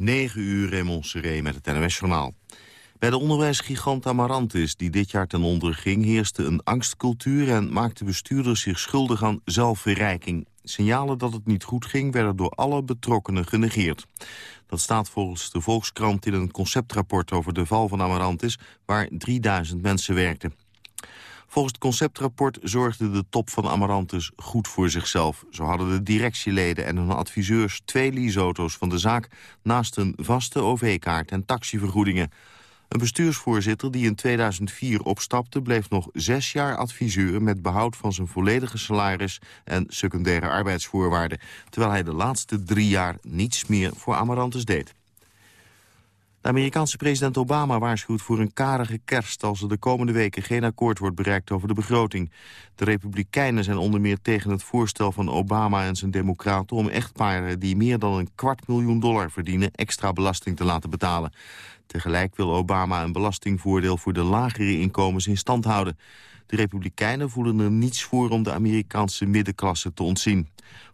9 uur Raymond Seré met het NOS-journaal. Bij de onderwijsgigant Amarantis, die dit jaar ten onder ging... heerste een angstcultuur en maakte bestuurders zich schuldig aan zelfverrijking. Signalen dat het niet goed ging werden door alle betrokkenen genegeerd. Dat staat volgens de Volkskrant in een conceptrapport over de val van Amarantis... waar 3000 mensen werkten. Volgens het conceptrapport zorgde de top van Amarantus goed voor zichzelf. Zo hadden de directieleden en hun adviseurs twee leaseauto's van de zaak... naast een vaste OV-kaart en taxivergoedingen. Een bestuursvoorzitter die in 2004 opstapte... bleef nog zes jaar adviseur met behoud van zijn volledige salaris... en secundaire arbeidsvoorwaarden... terwijl hij de laatste drie jaar niets meer voor Amarantus deed. De Amerikaanse president Obama waarschuwt voor een karige kerst... als er de komende weken geen akkoord wordt bereikt over de begroting. De Republikeinen zijn onder meer tegen het voorstel van Obama en zijn democraten... om echtparen die meer dan een kwart miljoen dollar verdienen... extra belasting te laten betalen. Tegelijk wil Obama een belastingvoordeel voor de lagere inkomens in stand houden. De Republikeinen voelen er niets voor om de Amerikaanse middenklasse te ontzien.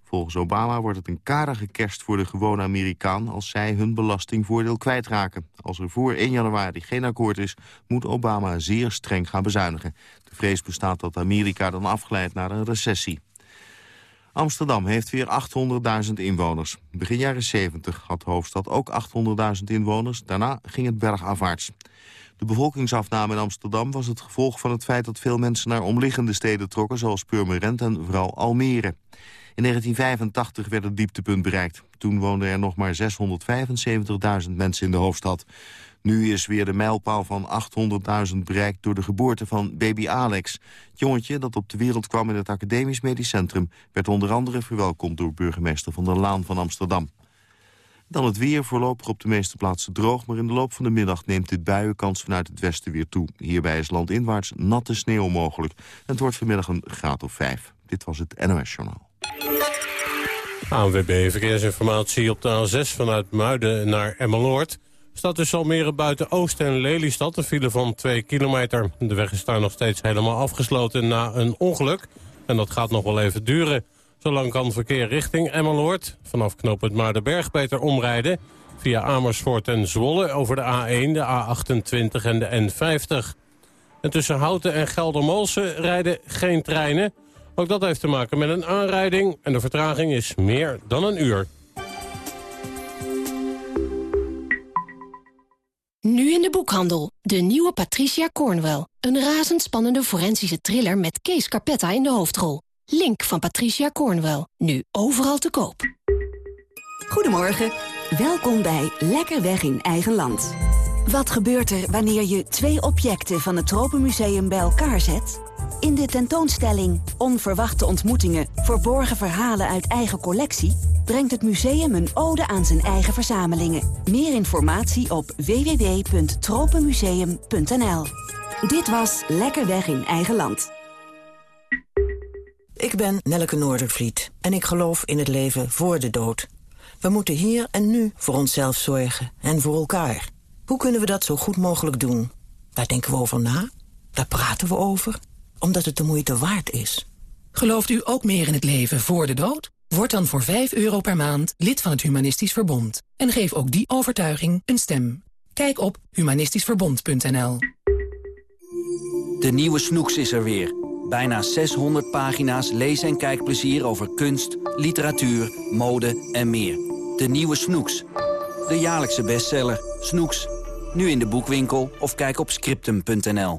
Volgens Obama wordt het een karige kerst voor de gewone Amerikaan... als zij hun belastingvoordeel kwijtraken. Als er voor 1 januari geen akkoord is, moet Obama zeer streng gaan bezuinigen. De vrees bestaat dat Amerika dan afglijdt naar een recessie. Amsterdam heeft weer 800.000 inwoners. Begin jaren 70 had de hoofdstad ook 800.000 inwoners. Daarna ging het bergafwaarts. De bevolkingsafname in Amsterdam was het gevolg van het feit dat veel mensen naar omliggende steden trokken, zoals Purmerend en vooral Almere. In 1985 werd het dieptepunt bereikt. Toen woonden er nog maar 675.000 mensen in de hoofdstad. Nu is weer de mijlpaal van 800.000 bereikt door de geboorte van baby Alex. Het jongetje dat op de wereld kwam in het Academisch Medisch Centrum... werd onder andere verwelkomd door burgemeester Van der Laan van Amsterdam. Dan het weer, voorlopig op de meeste plaatsen droog... maar in de loop van de middag neemt de buienkans vanuit het westen weer toe. Hierbij is landinwaarts natte sneeuw mogelijk. Het wordt vanmiddag een graad of 5. Dit was het NOS Journaal. ANWB Verkeersinformatie op de A6 vanuit Muiden naar Emmeloord. Staat tussen Almere buiten Oost en Lelystad een file van 2 kilometer. De weg is daar nog steeds helemaal afgesloten na een ongeluk. En dat gaat nog wel even duren. Zolang kan verkeer richting Emmeloord. Vanaf knooppunt Maardenberg beter omrijden. Via Amersfoort en Zwolle over de A1, de A28 en de N50. En tussen Houten en Geldermalsen rijden geen treinen... Ook dat heeft te maken met een aanrijding en de vertraging is meer dan een uur. Nu in de boekhandel. De nieuwe Patricia Cornwell. Een razendspannende forensische thriller met Kees Carpetta in de hoofdrol. Link van Patricia Cornwell. Nu overal te koop. Goedemorgen. Welkom bij Lekker Weg in Eigen Land. Wat gebeurt er wanneer je twee objecten van het Tropenmuseum bij elkaar zet? In de tentoonstelling Onverwachte ontmoetingen, verborgen verhalen uit eigen collectie... brengt het museum een ode aan zijn eigen verzamelingen. Meer informatie op www.tropenmuseum.nl Dit was Lekker Weg in Eigen Land. Ik ben Nelleke Noordervliet en ik geloof in het leven voor de dood. We moeten hier en nu voor onszelf zorgen en voor elkaar. Hoe kunnen we dat zo goed mogelijk doen? Daar denken we over na, daar praten we over omdat het de moeite waard is. Gelooft u ook meer in het leven voor de dood? Word dan voor 5 euro per maand lid van het Humanistisch Verbond. En geef ook die overtuiging een stem. Kijk op humanistischverbond.nl De nieuwe Snoeks is er weer. Bijna 600 pagina's lees- en kijkplezier over kunst, literatuur, mode en meer. De nieuwe Snoeks. De jaarlijkse bestseller Snoeks. Nu in de boekwinkel of kijk op scriptum.nl.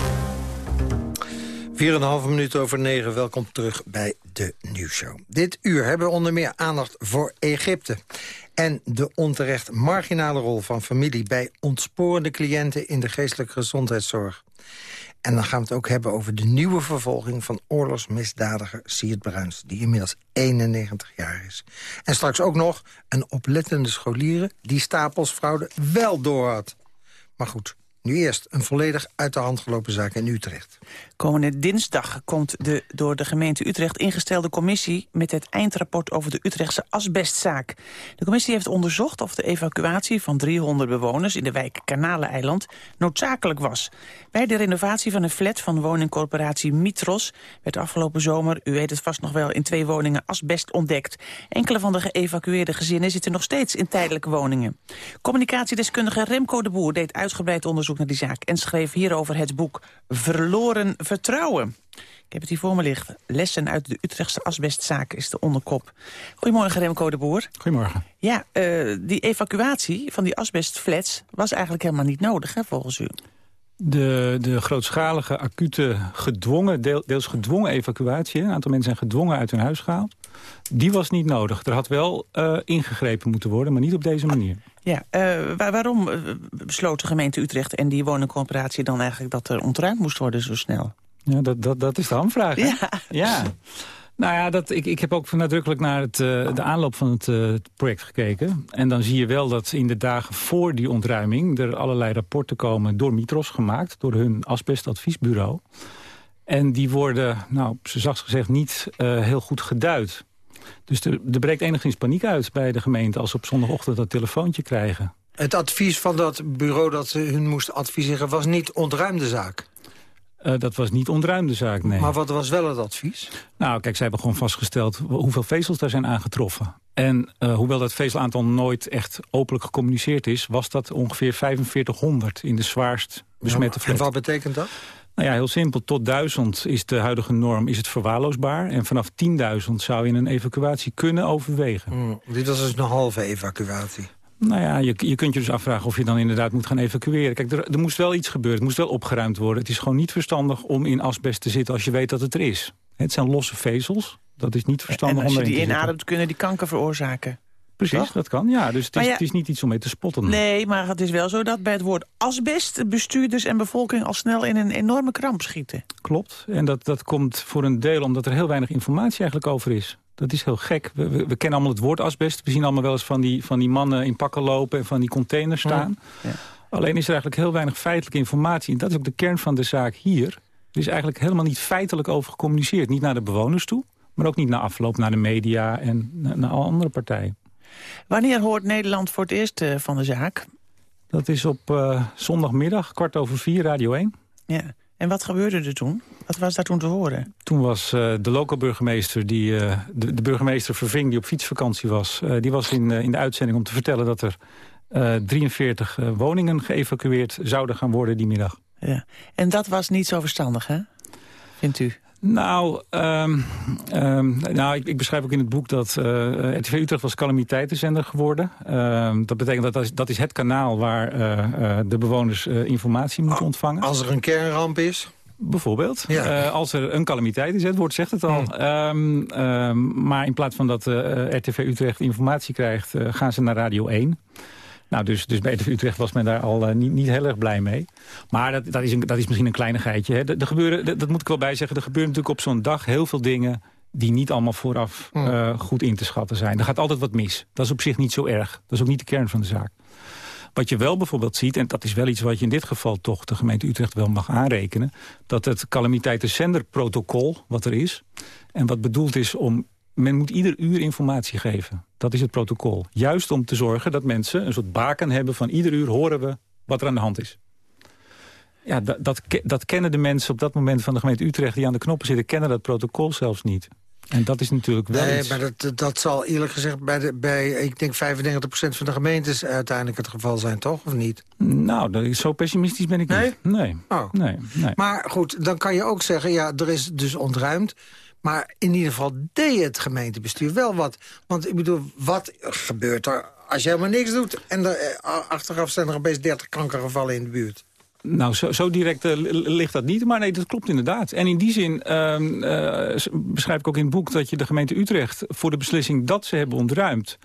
4,5 minuten over 9. Welkom terug bij de nieuwsshow. Dit uur hebben we onder meer aandacht voor Egypte. En de onterecht marginale rol van familie... bij ontsporende cliënten in de geestelijke gezondheidszorg. En dan gaan we het ook hebben over de nieuwe vervolging... van oorlogsmisdadiger Siert Bruins, die inmiddels 91 jaar is. En straks ook nog een oplettende scholieren... die stapels fraude wel doorhad. Maar goed, Nu eerst een volledig uit de hand gelopen zaak in Utrecht. Komende dinsdag komt de door de gemeente Utrecht ingestelde commissie... met het eindrapport over de Utrechtse asbestzaak. De commissie heeft onderzocht of de evacuatie van 300 bewoners... in de wijk Kanaleneiland noodzakelijk was. Bij de renovatie van een flat van woningcorporatie Mitros... werd afgelopen zomer, u weet het vast nog wel, in twee woningen asbest ontdekt. Enkele van de geëvacueerde gezinnen zitten nog steeds in tijdelijke woningen. Communicatiedeskundige Remco de Boer deed uitgebreid onderzoek naar die zaak... en schreef hierover het boek Verloren Vertrouwen. Ik heb het hier voor me liggen. Lessen uit de Utrechtse asbestzaak is de onderkop. Goedemorgen Remco de Boer. Goedemorgen. Ja, uh, die evacuatie van die asbestflats was eigenlijk helemaal niet nodig, hè, volgens u? De, de grootschalige, acute, gedwongen, deels gedwongen evacuatie... een aantal mensen zijn gedwongen uit hun huis gehaald... die was niet nodig. Er had wel uh, ingegrepen moeten worden, maar niet op deze manier. Ja, uh, waar, waarom besloot de gemeente Utrecht en die woningcorporatie dan eigenlijk... dat er ontruimd moest worden zo snel? Ja, dat, dat, dat is de hamvraag. Ja. ja. Nou ja, dat, ik, ik heb ook nadrukkelijk naar het, uh, de aanloop van het, uh, project gekeken. En dan zie je wel dat in de dagen voor die ontruiming... er allerlei rapporten komen door Mitros gemaakt... door hun asbestadviesbureau. En die worden, nou, ze zacht gezegd, niet uh, heel goed geduid. Dus er, er breekt enigszins paniek uit bij de gemeente... als ze op zondagochtend dat telefoontje krijgen. Het advies van dat bureau dat ze hun moest adviseren... was niet ontruimde zaak? Uh, dat was niet ontruimde zaak, nee. Maar wat was wel het advies? Nou, kijk, zij hebben gewoon vastgesteld hoeveel vezels daar zijn aangetroffen. En uh, hoewel dat vezelaantal nooit echt openlijk gecommuniceerd is... was dat ongeveer 4500 in de zwaarst besmette ja, En wat betekent dat? Nou ja, heel simpel. Tot 1000 is de huidige norm is het verwaarloosbaar. En vanaf 10.000 zou je een evacuatie kunnen overwegen. Mm, dit was dus een halve evacuatie. Nou ja, je, je kunt je dus afvragen of je dan inderdaad moet gaan evacueren. Kijk, er, er, moest wel iets gebeuren. Het moest wel opgeruimd worden. Het is gewoon niet verstandig om in asbest te zitten als je weet dat het er is. Het zijn losse vezels. Dat is niet verstandig om En als je die inademt, kunnen die kanker veroorzaken. Precies, Toch? dat kan. Ja, dus het is, ja, het is, niet iets om mee te spotten. Nee, maar het is wel zo dat bij het woord asbest... bestuurders en bevolking al snel in een enorme kramp schieten. Klopt. En dat, dat komt voor een deel omdat er heel weinig informatie eigenlijk over is. Dat is heel gek. We, we, we, kennen allemaal het woord asbest. We zien allemaal wel eens van die, van die mannen in pakken lopen... en van die containers staan. Ja. Ja. Alleen is er eigenlijk heel weinig feitelijke informatie. En dat is ook de kern van de zaak hier. Er is eigenlijk helemaal niet feitelijk over gecommuniceerd. Niet naar de bewoners toe, maar ook niet na afloop naar de media... en naar, naar alle andere partijen. Wanneer hoort Nederland voor het eerst uh, van de zaak? Dat is op uh, zondagmiddag, kwart over vier, Radio 1. Ja. En wat gebeurde er toen? Wat was daar toen te horen? Toen was uh, de lokale burgemeester, die, uh, de, de, burgemeester Verving, die op fietsvakantie was... Uh, die was in, in de uitzending om te vertellen dat er 43 woningen geëvacueerd zouden gaan worden die middag. Ja. En dat was niet zo verstandig, hè? Vindt u? Nou, um, um, nou ik, ik, beschrijf ook in het boek dat uh, RTV Utrecht was calamiteitenzender geworden. Uh, dat betekent dat dat is, dat is het kanaal waar uh, de bewoners informatie moeten ontvangen. Als er een kernramp is? Bijvoorbeeld. Ja. als er een calamiteit is, het woord zegt het al. Hmm. Um, maar in plaats van dat RTV Utrecht informatie krijgt, gaan ze naar Radio 1. Nou, dus, dus bij de Utrecht was men daar al uh, niet, niet heel erg blij mee. Maar dat, dat, is, een, dat is misschien een kleinigheidje. Hè. Er gebeuren, dat, dat moet ik wel bij zeggen. Er gebeuren natuurlijk op zo'n dag heel veel dingen die niet allemaal vooraf uh, goed in te schatten zijn. Er gaat altijd wat mis. Dat is op zich niet zo erg. Dat is ook niet de kern van de zaak. Wat je wel bijvoorbeeld ziet, en dat is wel iets wat je in dit geval toch de gemeente Utrecht wel mag aanrekenen, dat het calamiteitenzenderprotocol wat er is, en wat bedoeld is om men moet ieder uur informatie geven. Dat is het protocol. Juist om te zorgen dat mensen een soort baken hebben van ieder uur horen we wat er aan de hand is. Ja, dat, dat, dat kennen de mensen op dat moment van de gemeente Utrecht... die aan de knoppen zitten, kennen dat protocol zelfs niet. En dat is natuurlijk wel Nee, iets... maar dat, dat zal eerlijk gezegd bij, de, bij ik denk 95% van de gemeentes uiteindelijk het geval zijn, toch? Of niet? Nou, zo pessimistisch ben ik nee? niet. Nee? Oh. nee, nee. Maar goed, dan kan je ook zeggen, ja, er is dus ontruimd. Maar in ieder geval deed het gemeentebestuur wel wat. Want ik bedoel, wat gebeurt er als je helemaal niks doet... en er, achteraf zijn er opeens 30 kankergevallen in de buurt? Nou, zo, zo direct uh, ligt dat niet, maar nee, dat klopt inderdaad. En in die zin uh, beschrijf ik ook in het boek dat je de gemeente Utrecht... voor de beslissing dat ze hebben ontruimd...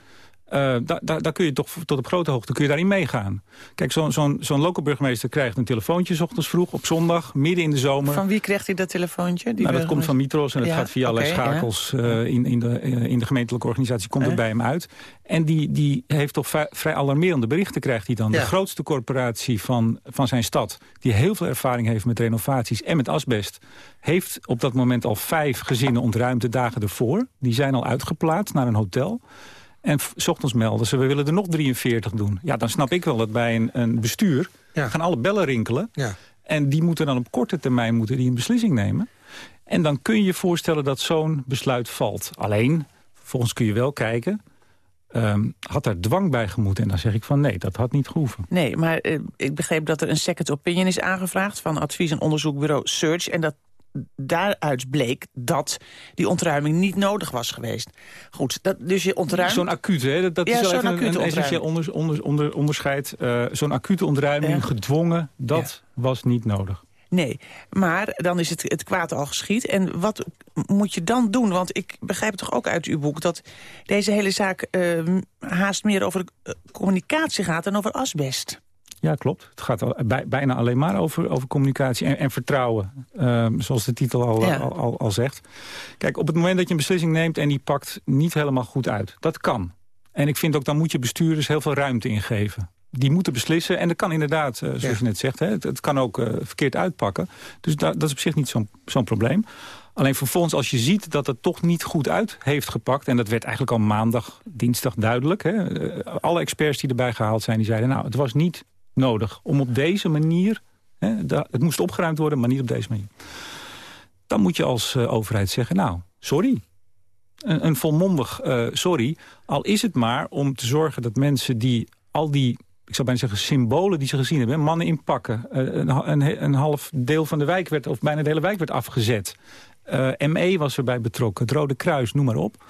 Uh, daar, daar kun je toch tot op grote hoogte kun je daarin meegaan. Kijk, zo'n zo'n zo'n lokale burgemeester krijgt een telefoontje... S ochtends vroeg, op zondag, midden in de zomer. Van wie krijgt hij dat telefoontje? Die nou, dat komt van Mitros en dat gaat via allerlei schakels... Uh, in, in, de, uh, in de gemeentelijke organisatie komt het bij hem uit. En die, die heeft toch vrij alarmerende berichten, krijgt hij dan. De grootste corporatie van, van zijn stad... die heel veel ervaring heeft met renovaties en met asbest... heeft op dat moment al vijf gezinnen ontruimd de dagen ervoor. Die zijn al uitgeplaatst naar een hotel... En s ochtends melden ze, we willen er nog 43 doen. Ja, dan snap ik wel dat bij een, een bestuur gaan alle bellen rinkelen. Ja. En die moeten dan op korte termijn moeten die een beslissing nemen. En dan kun je je voorstellen dat zo'n besluit valt. Alleen, volgens kun je wel kijken... Um, had daar dwang bij gemoeten? En dan zeg ik van nee, dat had niet gehoeven. Nee, maar uh, ik begreep dat er een second opinion is aangevraagd... van advies- en onderzoekbureau Search. En dat daaruit bleek dat die ontruiming niet nodig was geweest. Goed, dat, dus je ontruimt... Zo'n acute, hè? Dat, is wel even een, een essentieel onder, onder, onder, onderscheid. Uh, zo'n acute ontruiming, gedwongen, dat was niet nodig. Nee, maar dan is het, het kwaad al geschied. En wat moet je dan doen? Want ik begrijp toch ook uit uw boek... dat deze hele zaak uh, haast meer over uh, communicatie gaat dan over asbest. Ja, klopt. Het gaat bijna alleen maar over, over communicatie en, en vertrouwen. Ehm, zoals de titel al, al, al, zegt. Kijk, op het moment dat je een beslissing neemt... en die pakt niet helemaal goed uit. Dat kan. En ik vind ook, dan moet je bestuurders heel veel ruimte ingeven. Die moeten beslissen. En dat kan inderdaad, uh, zoals je net zegt... Hè, het, kan ook uh, verkeerd uitpakken. Dus dat is op zich niet zo'n zo'n probleem. Alleen vervolgens, als je ziet dat het toch niet goed uit heeft gepakt... en dat werd eigenlijk al maandag, dinsdag duidelijk... Hè, eh, alle experts die erbij gehaald zijn, die zeiden... nou, het was niet nodig om op deze manier... Hè, het moest opgeruimd worden, maar niet op deze manier. Dan moet je als uh, overheid zeggen, nou, sorry. Een, een volmondig uh, sorry. Al is het maar om te zorgen dat mensen die al die ik zou bijna zeggen, symbolen die ze gezien hebben. Mannen in pakken. Uh, een, een, een, half deel van de wijk werd, of bijna de hele wijk werd afgezet. ME was erbij betrokken, het Rode Kruis, noem maar op.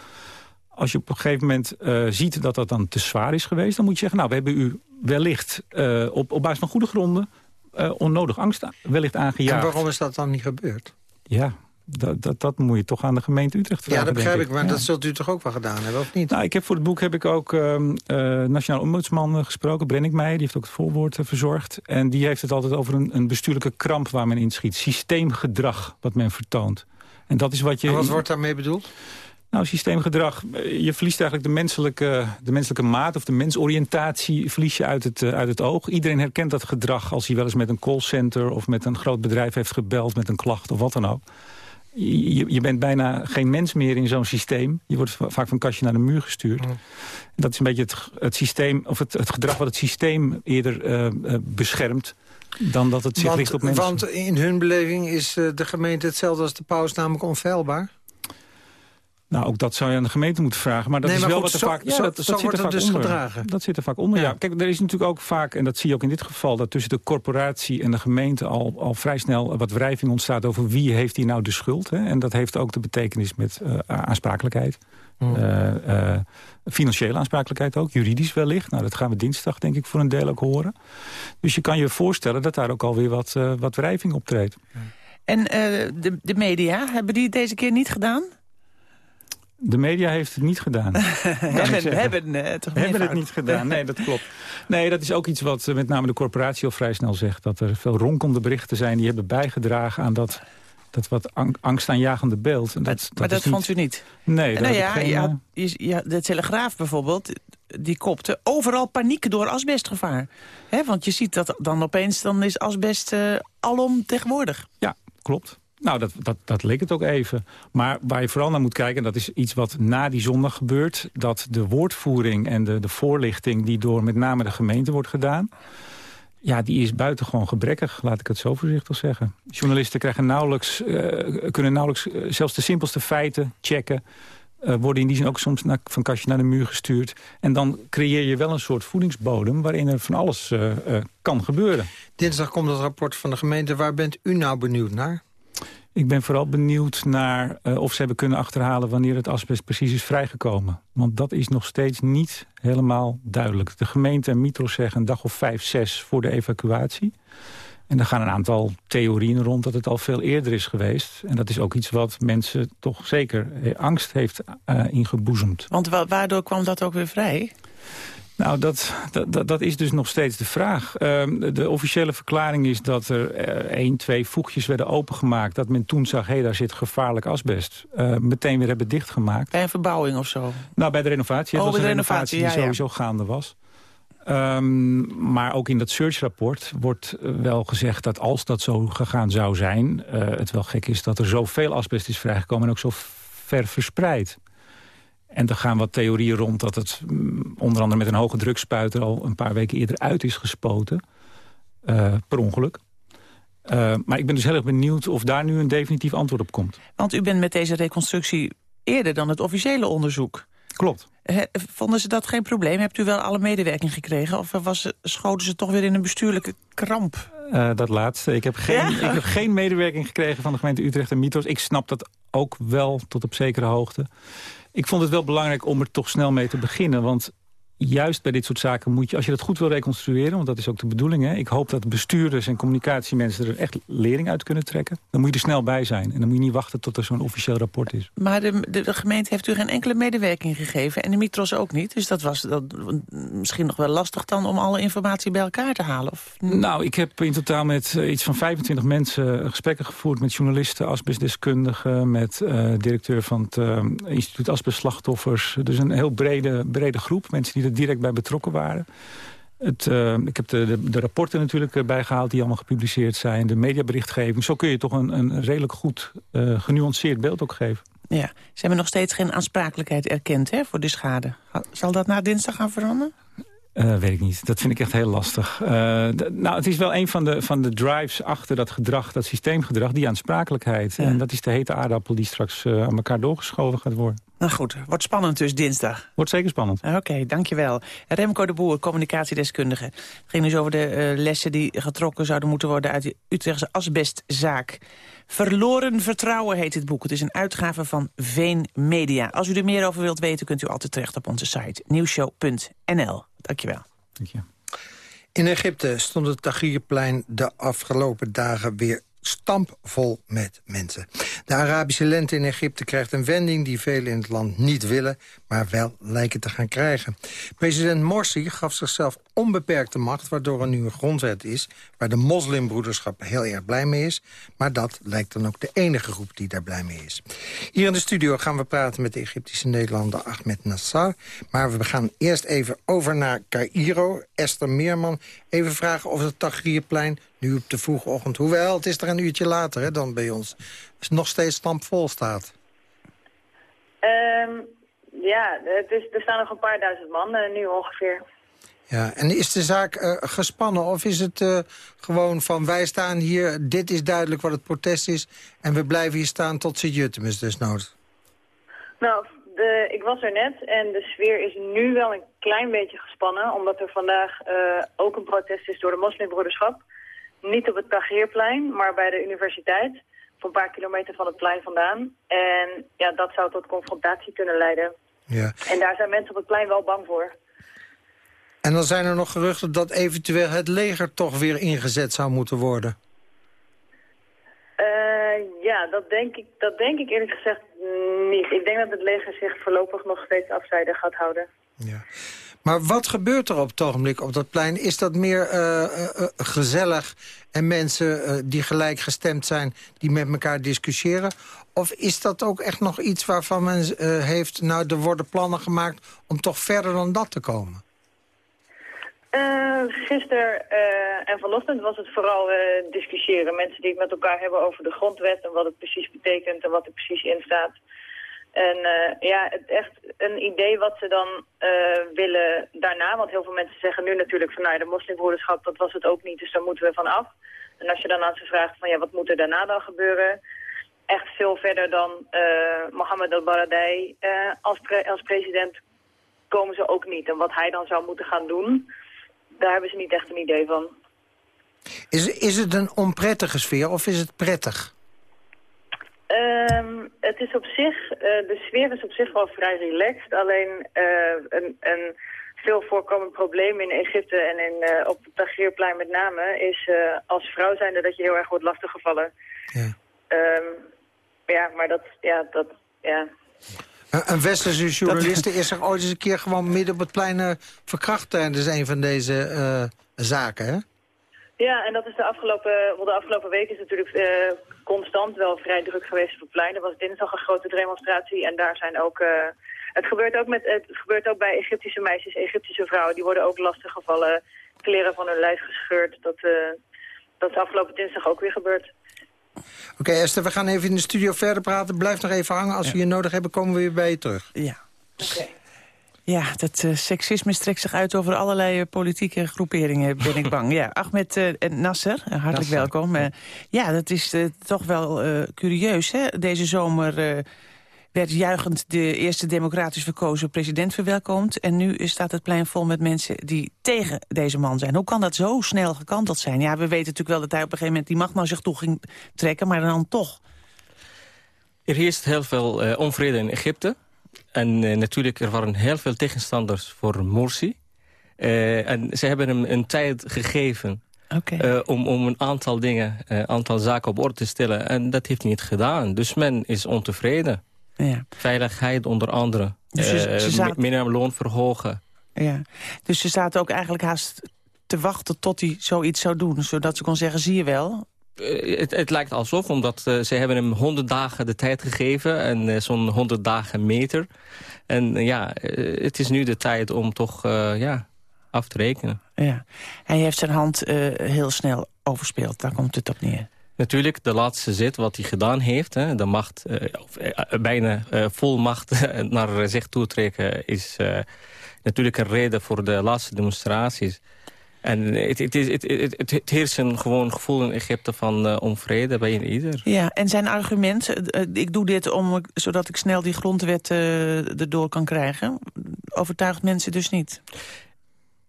Als je op een gegeven moment uh, ziet dat dat dan te zwaar is geweest... dan moet je zeggen, nou, we hebben u wellicht uh, op, op basis van goede gronden... Uh, onnodig angst wellicht aangejaagd. En waarom is dat dan niet gebeurd? Ja, dat, dat, dat moet je toch aan de gemeente Utrecht vragen. Ja, dat begrijp ik, maar dat zult u toch ook wel gedaan hebben, of niet? Nou, ik heb voor het boek heb ik ook uh, Nationaal Ombudsman gesproken, Brennick Meijer. Die heeft ook het voorwoord verzorgd. En die heeft het altijd over een, een bestuurlijke kramp waar men inschiet. Systeemgedrag wat men vertoont. En dat is wat je... En wat wordt daarmee bedoeld? Nou, systeemgedrag, eh, je verliest eigenlijk de menselijke, de menselijke maat... of de mensoriëntatie verlies je uit het, eh, uit het oog. Iedereen herkent dat gedrag als hij wel eens met een callcenter... of met een groot bedrijf heeft gebeld met een klacht of wat dan ook. Je, je bent bijna geen mens meer in zo'n systeem. Je wordt vaak van kastje naar de muur gestuurd. Dat is een beetje het, het systeem, of het, het gedrag wat het systeem eerder uh, beschermt dan dat het zich want, richt op mensen. Want in hun beleving is de gemeente hetzelfde als de paus, namelijk onfeilbaar? Nou, ook dat zou je aan de gemeente moeten vragen. Maar dat is wel wat er vaak... Ja, dat, zit er vaak dus onder. gedragen. Dat zit er vaak onder, ja. Kijk, er is natuurlijk ook vaak, en dat zie je ook in dit geval... dat tussen de corporatie en de gemeente al, al vrij snel wat wrijving ontstaat... over wie heeft hier nou de schuld. Hè? En dat heeft ook de betekenis met uh, aansprakelijkheid. Hmm. Uh, uh, financiële aansprakelijkheid ook, juridisch wellicht. Nou, dat gaan we dinsdag denk ik voor een deel ook horen. Dus je kan je voorstellen dat daar ook alweer wat, wat wrijving optreedt. En de, de media, hebben die deze keer niet gedaan? De media heeft het niet gedaan. hebben hebben, uh, toch hebben het niet gedaan, nee, dat klopt. Nee, dat is ook iets wat met name de corporatie al vrij snel zegt. Dat er veel ronkende berichten zijn die hebben bijgedragen aan dat, dat wat angstaanjagende beeld. dat, maar dat, dat vond u niet? Nee, nou ja, geen, ja, ja, de Telegraaf bijvoorbeeld, die kopte overal paniek door asbestgevaar. He, want je ziet dat dan opeens, dan is asbest uh, alom tegenwoordig. Ja, klopt. Nou, dat, dat, dat leek het ook even. Maar waar je vooral naar moet kijken, en dat is iets wat na die zondag gebeurt... dat de woordvoering en de, de voorlichting die door met name de gemeente wordt gedaan... Ja, die is buitengewoon gebrekkig, laat ik het zo voorzichtig zeggen. Journalisten krijgen nauwelijks, uh, kunnen nauwelijks uh, zelfs de simpelste feiten checken. Uh, worden in die zin ook soms naar, van kastje naar de muur gestuurd. En dan creëer je wel een soort voedingsbodem... waarin er van alles kan gebeuren. Dinsdag komt het rapport van de gemeente. Waar bent u nou benieuwd naar? Ik ben vooral benieuwd naar uh, of ze hebben kunnen achterhalen... wanneer het asbest precies is vrijgekomen. Want dat is nog steeds niet helemaal duidelijk. De gemeente en Mitros zeggen een dag of vijf, zes voor de evacuatie. En er gaan een aantal theorieën rond dat het al veel eerder is geweest. En dat is ook iets wat mensen toch zeker angst heeft uh, ingeboezemd. Want waardoor kwam dat ook weer vrij? Nou, dat, dat, dat is dus nog steeds de vraag. Ehm, de officiële verklaring is dat er uh, één, twee voegjes werden opengemaakt. Dat men toen zag, hé, hey, daar zit gevaarlijk asbest. Uh, meteen weer hebben dichtgemaakt. Bij een verbouwing of zo? Nou, bij de renovatie. Oh, het was de een renovatie, renovatie die sowieso gaande was. Um, maar ook in dat searchrapport wordt wel gezegd dat als dat zo gegaan zou zijn... Uh, het wel gek is dat er zoveel asbest is vrijgekomen en ook zo ver verspreid. En er gaan wat theorieën rond dat het mm, onder andere met een hoge drukspuiter... al een paar weken eerder uit is gespoten, uh, per ongeluk. Uh, maar ik ben dus heel erg benieuwd of daar nu een definitief antwoord op komt. Want u bent met deze reconstructie eerder dan het officiële onderzoek. Klopt. He, vonden ze dat geen probleem? Hebt u wel alle medewerking gekregen? Of was, schoten ze toch weer in een bestuurlijke kramp? Uh, dat laatste. Ik heb, geen, ja? ik heb geen medewerking gekregen van de gemeente Utrecht en Mythos. Ik snap dat ook wel tot op zekere hoogte. Ik vond het wel belangrijk om er toch snel mee te beginnen. Want juist bij dit soort zaken moet je, als je dat goed wil reconstrueren... want dat is ook de bedoeling, hè, ik hoop dat bestuurders en communicatiemensen... er echt lering uit kunnen trekken. Dan moet je er snel bij zijn. En dan moet je niet wachten tot er zo'n officieel rapport is. Maar de, de, de, gemeente heeft u geen enkele medewerking gegeven... en de Mitros ook niet. Dus dat was dat, misschien nog wel lastig dan om alle informatie bij elkaar te halen? Of? Nou, ik heb in totaal met uh, iets van 25 mensen gesprekken gevoerd... met journalisten, asbestdeskundigen... met uh, directeur van het uh, instituut Asbestslachtoffers. Dus een heel brede, brede groep mensen die er direct bij betrokken waren. Het, uh, ik heb de, de, de, rapporten natuurlijk bijgehaald die allemaal gepubliceerd zijn. De mediaberichtgeving. Zo kun je toch een, een redelijk goed uh, genuanceerd beeld ook geven. Ja, ze hebben nog steeds geen aansprakelijkheid erkend hè, voor de schade. Zal dat na dinsdag gaan veranderen? Uh, weet ik niet. Dat vind ik echt heel lastig. Uh, nou, het is wel een van de, van de drives achter dat gedrag, dat systeemgedrag, die aansprakelijkheid. Ja. En dat is de hete aardappel die straks uh, aan elkaar doorgeschoven gaat worden. Nou goed, wordt spannend dus dinsdag. Wordt zeker spannend. Oké, okay, dankjewel. Remco de Boer, communicatiedeskundige. Het ging dus over de lessen die getrokken zouden moeten worden uit de Utrechtse asbestzaak. Verloren Vertrouwen heet het boek. Het is een uitgave van Veen Media. Als u er meer over wilt weten, kunt u altijd terecht op onze site nieuwshow.nl. Dankjewel. Dank je. In Egypte stond het Tahrirplein de afgelopen dagen weer stampvol met mensen. De Arabische lente in Egypte krijgt een wending die velen in het land niet willen... maar wel lijken te gaan krijgen. President Morsi gaf zichzelf onbeperkte macht... waardoor er nu een grondwet is waar de moslimbroederschap heel erg blij mee is. Maar dat lijkt dan ook de enige groep die daar blij mee is. Hier in de studio gaan we praten met de Egyptische Nederlander Ahmed Nassar. Maar we gaan eerst even over naar Cairo. Esther Meerman even vragen of het Tahrirplein nu op de vroege ochtend... hoewel het is er een uurtje later hè, dan bij ons... is nog steeds stampvol staat. Um, ja, het is, er staan nog een paar duizend man uh, nu ongeveer. Ja, en is de zaak uh, gespannen of is het uh, gewoon van wij staan hier... dit is duidelijk wat het protest is... en we blijven hier staan tot Sint-Jutemus desnoods? Nou, de, ik was er net en de sfeer is nu wel een klein beetje gespannen... omdat er vandaag uh, ook een protest is door de moslimbroederschap. Niet op het Tahrirplein, maar bij de universiteit. Van een paar kilometer van het plein vandaan. En ja, dat zou tot confrontatie kunnen leiden. Ja. En daar zijn mensen op het plein wel bang voor. En dan zijn er nog geruchten dat eventueel het leger toch weer ingezet zou moeten worden. Uh, ja, dat denk, ik, dat denk ik eerlijk gezegd niet. Ik denk dat het leger zich voorlopig nog steeds afzijdig gaat houden. Ja. Maar wat gebeurt er op het ogenblik op dat plein? Is dat meer uh, uh, gezellig en mensen die gelijk gestemd zijn... die met elkaar discussiëren? Of is dat ook echt nog iets waarvan men heeft... nou, er worden plannen gemaakt om toch verder dan dat te komen? Uh, gisteren uh, en vanochtend was het vooral uh, discussiëren. Mensen die het met elkaar hebben over de grondwet en wat het precies betekent en wat er precies in staat. En ja, het echt een idee wat ze dan willen daarna. Want heel veel mensen zeggen nu natuurlijk van nou, de moslimbroederschap, dat was het ook niet, dus daar moeten we van af. En als je dan aan ze vraagt van ja, wat moet er daarna dan gebeuren? Echt veel verder dan Mohammed al-Baradei als, als president komen ze ook niet. En wat hij dan zou moeten gaan doen daar hebben ze niet echt een idee van. Is, is het een onprettige sfeer of is het prettig? Um, het is op zich, uh, de sfeer is op zich wel vrij relaxed. Alleen uh, een, een veel voorkomend probleem in Egypte en in, uh, op het Tahrirplein met name... is als vrouw zijnde dat je heel erg wordt lastiggevallen. Ja. Um, ja, maar dat... Ja, dat ja. Een westerse journaliste is er ooit eens een keer gewoon midden op het plein verkracht tijdens een van deze uh, zaken, hè? Ja, en dat is de afgelopen, wel de afgelopen week is natuurlijk uh, constant wel vrij druk geweest op het plein. Er was dinsdag een grote demonstratie en daar zijn ook... Uh, het, gebeurt ook met, het gebeurt ook bij Egyptische meisjes, Egyptische vrouwen. Die worden ook lastiggevallen, kleren van hun lijf gescheurd. Dat, uh, dat is afgelopen dinsdag ook weer gebeurd. Oké okay, Esther, we gaan even in de studio verder praten. Blijf nog even hangen. Als we je nodig hebben, komen we weer bij je terug. Ja. Oké. Ja, dat uh, seksisme strekt zich uit over allerlei uh, politieke groeperingen, ben ik bang. Ja, Ahmed uh, Nasser, hartelijk Nasser. welkom. ja, dat is toch wel curieus, hè? Deze zomer werd juichend de eerste democratisch verkozen president verwelkomd. En nu staat het plein vol met mensen die tegen deze man zijn. Hoe kan dat zo snel gekanteld zijn? Ja, we weten natuurlijk wel dat hij op een gegeven moment die macht naar zich toe ging trekken, maar dan toch. Er heerst heel veel onvrede in Egypte. En uh, natuurlijk, er waren heel veel tegenstanders voor Morsi. Uh, en ze hebben hem een tijd gegeven okay. uh, om, om een aantal dingen, een aantal zaken op orde te stellen. En dat heeft hij niet gedaan. Dus men is ontevreden. Ja. Veiligheid onder andere. Dus ze, ze zaten... minimumloon verhogen. Ja. Dus ze zaten ook eigenlijk haast te wachten tot hij zoiets zou doen. Zodat ze kon zeggen, zie je wel, uh, het, het, lijkt alsof, omdat uh, ze hebben hem 100 dagen de tijd gegeven... en uh, zo'n 100 dagen meter. En ja, het is nu de tijd om toch ja, af te rekenen. Ja. Hij heeft zijn hand heel snel overspeeld, daar komt het op neer. Natuurlijk, de laatste zit wat hij gedaan heeft, hè, de macht, of, bijna vol macht naar zich toetrekken... is natuurlijk een reden voor de laatste demonstraties. En het, het, is, het, het, het heerst een gewoon gevoel in Egypte van onvrede bij ieder. Ja, en zijn argument, ik doe dit om, zodat ik snel die grondwet erdoor kan krijgen... overtuigt mensen dus niet?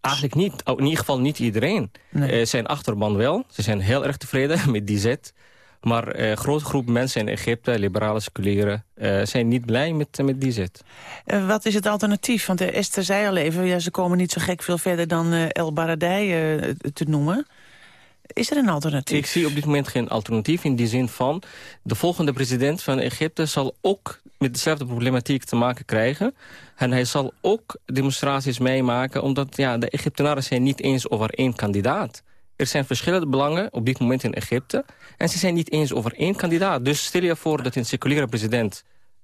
Eigenlijk niet. Oh, in ieder geval niet iedereen. Nee. zijn achterban wel. Ze zijn heel erg tevreden met die zet. Maar een uh, grote groep mensen in Egypte, liberale seculieren... Uh, zijn niet blij met, met die zet. Wat is het alternatief? Want Esther zei al even, ja, ze komen niet zo gek veel verder dan El Baradei te noemen. Is er een alternatief? Ik zie op dit moment geen alternatief in die zin van... de volgende president van Egypte zal ook met dezelfde problematiek te maken krijgen. En hij zal ook demonstraties meemaken... omdat ja, de Egyptenaren zijn niet eens over één kandidaat. Er zijn verschillende belangen op dit moment in Egypte. En ze zijn niet eens over één kandidaat. Dus stel je voor dat een seculiere president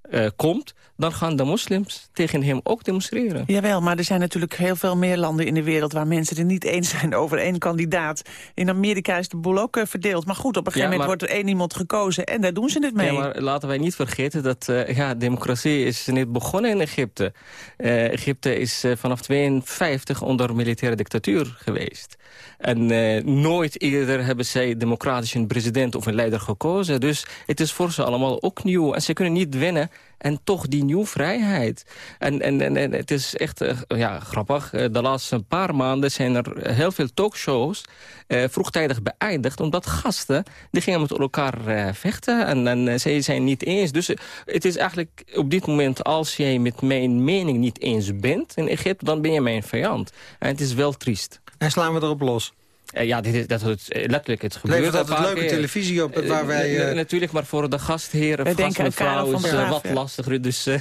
uh, komt... dan gaan de moslims tegen hem ook demonstreren. Jawel, maar er zijn natuurlijk heel veel meer landen in de wereld... waar mensen het niet eens zijn over één kandidaat. In Amerika is de boel ook uh, verdeeld. Maar goed, op een gegeven ja, moment wordt er één iemand gekozen... en daar doen ze het mee. Ja, maar laten wij niet vergeten dat uh, ja, democratie is niet begonnen in Egypte. Egypte is vanaf 52 onder militaire dictatuur geweest. En uh, nooit eerder hebben zij democratisch een president of een leider gekozen. Dus het is voor ze allemaal ook nieuw. En ze kunnen niet winnen en toch die nieuwe vrijheid. En, en, en, en het is echt uh, ja, grappig. Uh, de laatste paar maanden zijn er heel veel talkshows vroegtijdig beëindigd. Omdat gasten die gingen met elkaar vechten. En, en zij zijn niet eens. Dus het is eigenlijk op dit moment... als jij met mijn mening niet eens bent in Egypte... dan ben je mijn vijand. En het is wel triest. En slaan we erop los? Uh, ja, dit is, dat is letterlijk het gebeurt. Levert dat leuke televisie op waar wij... Uh, natuurlijk, maar voor de gastheren, of gastmevrouw is uh, wat lastiger. Dus, ja.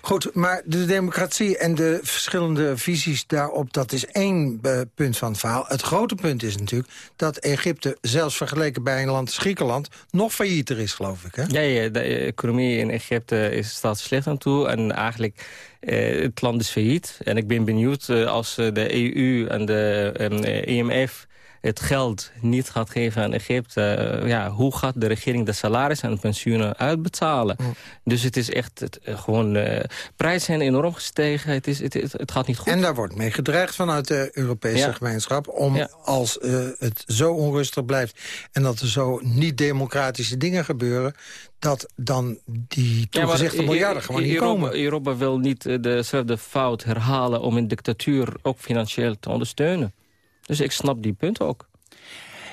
Goed, maar de democratie en de verschillende visies daarop... dat is één punt van het verhaal. Het grote punt is natuurlijk dat Egypte... zelfs vergeleken bij een land als Griekenland... nog faillieter is, geloof ik, hè? Ja, ja de economie in Egypte is, staat slecht aan toe. En eigenlijk uh, het land is failliet. En ik ben benieuwd uh, als de EU en de um, IMF het geld niet gaat geven aan Egypte... Uh, ja, hoe gaat de regering de salaris en pensioenen uitbetalen? Dus het is echt het, uh, gewoon... Uh, prijzen zijn enorm gestegen. Het, is, het, het, het, gaat niet goed. En daar wordt mee gedreigd vanuit de Europese ja. gemeenschap... om ja. als het zo onrustig blijft... en dat er zo niet-democratische dingen gebeuren dat dan die toegezegde ja, miljarden gewoon niet Europa, komen. Europa wil niet dezelfde fout herhalen om een dictatuur ook financieel te ondersteunen. Dus ik snap die punt ook.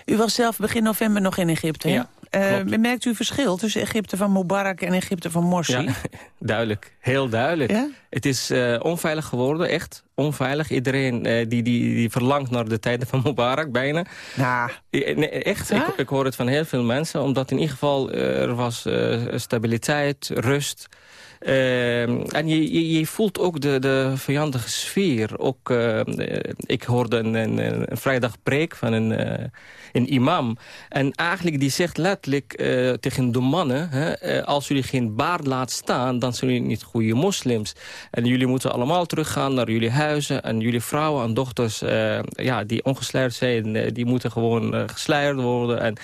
U was zelf begin november nog in Egypte, Ja. Uh, merkt u verschil tussen Egypte van Mubarak en Egypte van Morsi? Ja, duidelijk. Heel duidelijk. Ja? Het is uh, onveilig geworden, echt onveilig. Iedereen uh, die, die, die verlangt naar de tijden van Mubarak, bijna. Nou. Nee, echt, ik, ik, hoor het van heel veel mensen. Omdat in ieder geval er was stabiliteit, rust... Ehm, en je, je, je, voelt ook de, de vijandige sfeer. Ook, uh, ik hoorde een, een, een vrijdag preek van een, uh, een imam. En eigenlijk die zegt letterlijk uh, tegen de mannen... Hè, als jullie geen baard laat staan, dan zijn jullie niet goede moslims. En jullie moeten allemaal teruggaan naar jullie huizen... en jullie vrouwen en dochters ja, die ongesluierd zijn... die moeten gewoon gesluierd worden en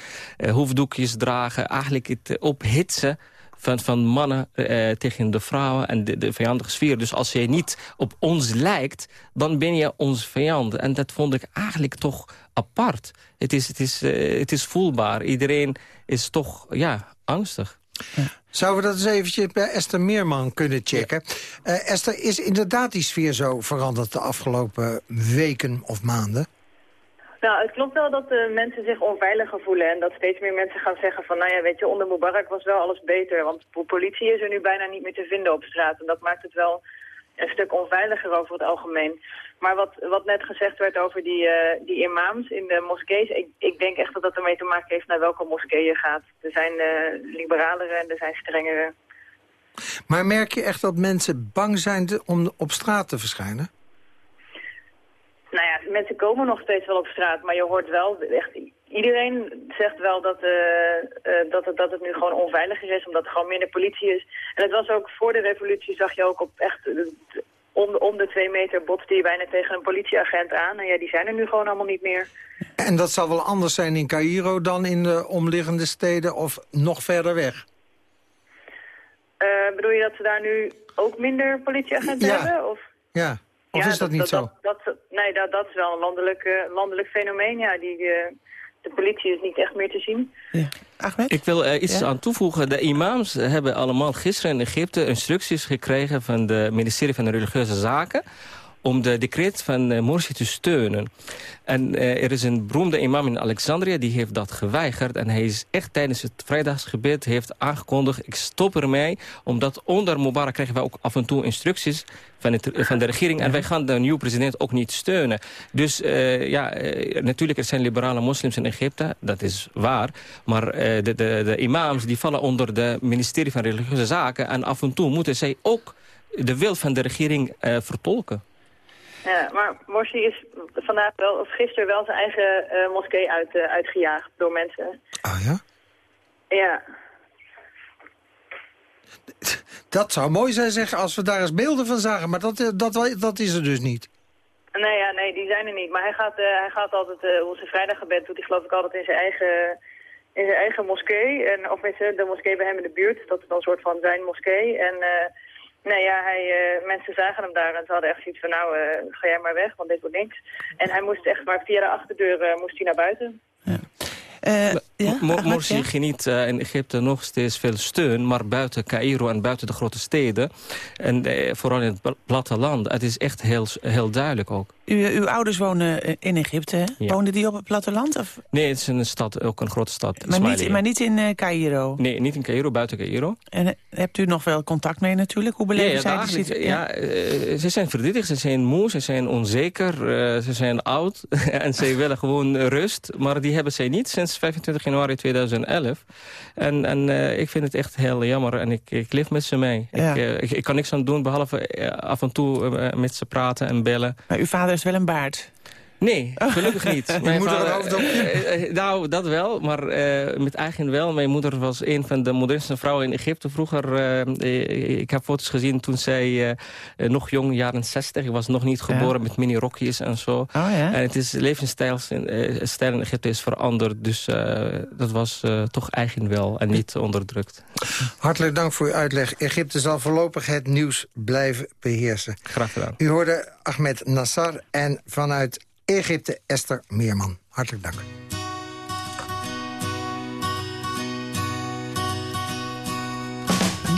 hoefdoekjes dragen. Eigenlijk het ophitsen van, van mannen uh, tegen de vrouwen en de, de vijandige sfeer. Dus als jij niet op ons lijkt, dan ben je ons vijand. En dat vond ik eigenlijk toch apart. Het is, het is, uh, het is voelbaar. Iedereen is toch ja, angstig. Ja. Zouden we dat eens eventjes bij Esther Meerman kunnen checken? Ja. Uh, Esther, is inderdaad die sfeer zo veranderd de afgelopen weken of maanden? Nou, het klopt wel dat de mensen zich onveiliger voelen en dat steeds meer mensen gaan zeggen van, nou ja, weet je, onder Mubarak was wel alles beter, want politie is er nu bijna niet meer te vinden op straat en dat maakt het wel een stuk onveiliger over het algemeen. Maar wat, wat net gezegd werd over die, uh, die imams in de moskees, ik, ik denk echt dat dat ermee te maken heeft naar welke moskee je gaat. Er zijn uh, liberalere en er zijn strengere. Maar merk je echt dat mensen bang zijn om op straat te verschijnen? Nou ja, mensen komen nog steeds wel op straat, maar je hoort wel echt... Iedereen zegt wel dat, uh, uh, dat, het, dat het nu gewoon onveiliger is, omdat er gewoon minder politie is. En het was ook voor de revolutie, zag je ook op echt... om, om de twee meter botste je bijna tegen een politieagent aan. En ja, die zijn er nu gewoon allemaal niet meer. En dat zal wel anders zijn in Cairo dan in de omliggende steden of nog verder weg? Uh, bedoel je dat ze daar nu ook minder politieagenten ja. hebben? Of? Ja. Of is dat, niet zo? Dat, nee, dat, dat is wel een landelijk, uh, landelijk fenomeen. Ja, die, uh, de politie is niet echt meer te zien. Ja. Ahmed? Ik wil er iets ja? aan toevoegen. De imams hebben allemaal gisteren in Egypte instructies gekregen... van het ministerie van de Religieuze Zaken om de decreet van uh, Morsi te steunen. En uh, er is een beroemde imam in Alexandria die heeft dat geweigerd. En hij is echt tijdens het vrijdagsgebed heeft aangekondigd... ik stop ermee, omdat onder Mubarak krijgen wij ook af en toe instructies... van, het, van de regering. En wij gaan de nieuwe president ook niet steunen. Dus uh, ja, natuurlijk er zijn liberale moslims in Egypte, dat is waar. Maar de, de, de imams die vallen onder de ministerie van Religieuze Zaken... en af en toe moeten zij ook de wil van de regering vertolken. Ja, maar Morsi is vandaag wel, of gisteren wel zijn eigen uh, moskee uit, uh, uitgejaagd door mensen. Ah ja? Ja. Dat zou mooi zijn zeggen als we daar eens beelden van zagen, maar dat, dat, dat is er dus niet. Nee, ja, nee, die zijn er niet. Maar hij gaat, uh, hij gaat altijd, uh, onze vrijdaggebed doet hij geloof ik altijd in zijn eigen, in zijn eigen moskee. En, of is de moskee bij hem in de buurt, dat is dan een soort van zijn moskee. En... Nee, ja, hij, uh, mensen zagen hem daar en ze hadden echt zoiets van, nou, uh, ga jij maar weg, want dit wordt niks. En hij moest echt maar via de achterdeur uh, moest hij naar buiten. Ja. Ja? Morsi ja? geniet uh, in Egypte nog steeds veel steun... maar buiten Cairo en buiten de grote steden... en uh, vooral in het platteland, het is echt heel, heel duidelijk ook. U, uw ouders wonen in Egypte, hè? Ja. Woonden die op het platteland? Of? Nee, het is een stad, ook een grote stad. Maar, niet, maar niet in uh, Cairo? Nee, niet in Cairo, buiten Cairo. En hebt u nog wel contact mee natuurlijk? Hoe beleven ja, zij die Ja, uh, ze zijn verdedigd, ze zijn moe, ze zijn onzeker, ze zijn oud. en ze willen gewoon rust. Maar die hebben zij niet sinds 25 januari 2011. En, en uh, ik vind het echt heel jammer en ik, ik leef met ze mee. Ja. Ik, uh, ik, ik, kan niks aan doen behalve uh, af en toe met ze praten en bellen. Maar uw vader is wel een baard. Nee, gelukkig niet. Mijn moeder uh, Nou, dat wel, maar uh, met eigen wel. Mijn moeder was een van de modernste vrouwen in Egypte. Vroeger, uh, ik heb foto's gezien toen zij nog jong, jaren 60. Ik was nog niet geboren ja. met mini-rokjes en zo. Oh, ja? En het is levensstijl in, stijl in Egypte is veranderd. Dus dat was toch eigen wel en niet onderdrukt. Hartelijk dank voor uw uitleg. Egypte zal voorlopig het nieuws blijven beheersen. Graag gedaan. U hoorde Ahmed Nassar en vanuit Egypte Esther Meerman. Hartelijk dank.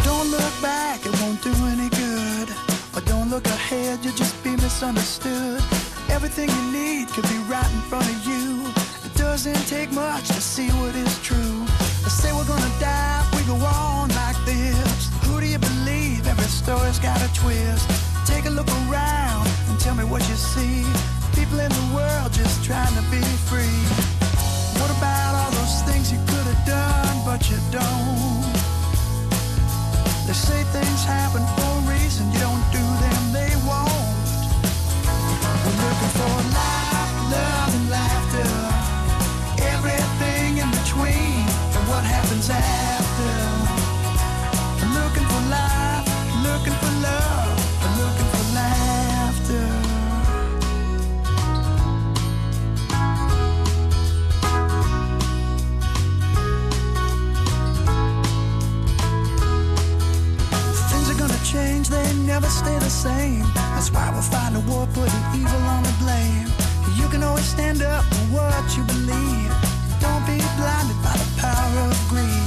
Don't look back, it won't do any good. Or don't look ahead, you'll just be misunderstood. Everything you need could be right in front of you. It doesn't take much to see what is true. They say we're gonna die we go on like this. Who do you believe? Every story's got a twist. Take a look around tell me what you see. People in the world just trying to be free. What about all those things you could have done, but you don't? They say things happen for a reason. You don't do them, they won't. We're looking for life, never stay the same. That's why we'll find a war, putting evil on the blame. You can always stand up for what you believe. Don't be blinded by the power of greed.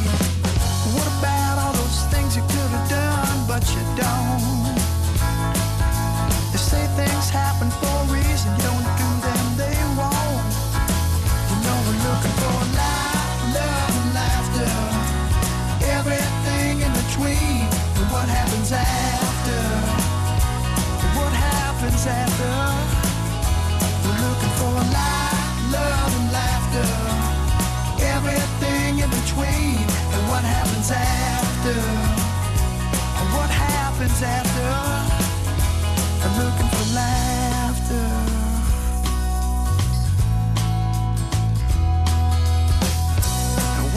Happens after? What happens after? I'm looking for laughter.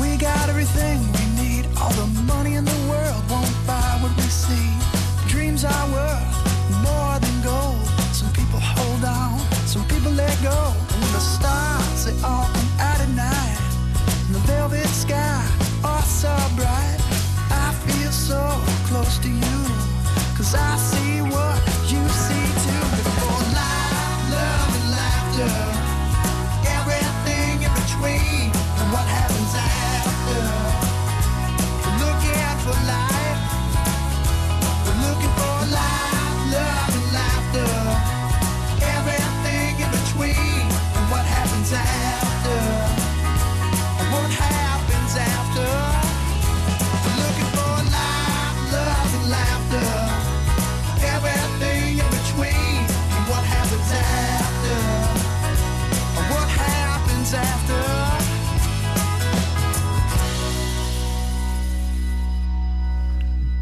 We got everything we need. All the money in the world won't buy what we see. Dreams are worth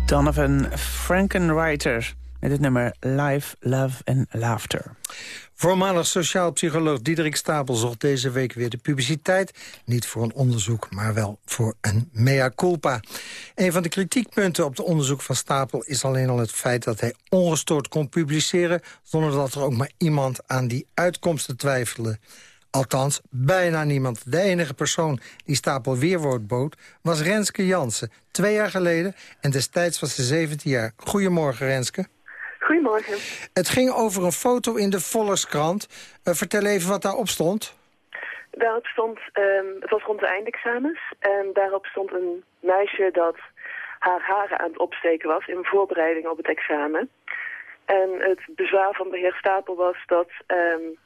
Donovan Frankenwriter met het nummer Life, Love and Laughter. Voormalig sociaal psycholoog Diederik Stapel zocht deze week weer de publiciteit. Niet voor een onderzoek, maar wel voor een mea culpa. Een van de kritiekpunten op het onderzoek van Stapel... is alleen al het feit dat hij ongestoord kon publiceren... zonder dat er ook maar iemand aan die uitkomsten twijfelde. Althans, bijna niemand. De enige persoon die Stapel weerwoord bood was Renske Jansen. Twee jaar geleden en destijds was ze 17 jaar. Goedemorgen, Renske. Goedemorgen. Het ging over een foto in de Volkskrant. Uh, vertel even wat daarop stond. Daarop stond, um, het was rond de eindexamens. En daarop stond een meisje dat haar haren aan het opsteken was... in voorbereiding op het examen. En het bezwaar van de heer Stapel was dat... Um,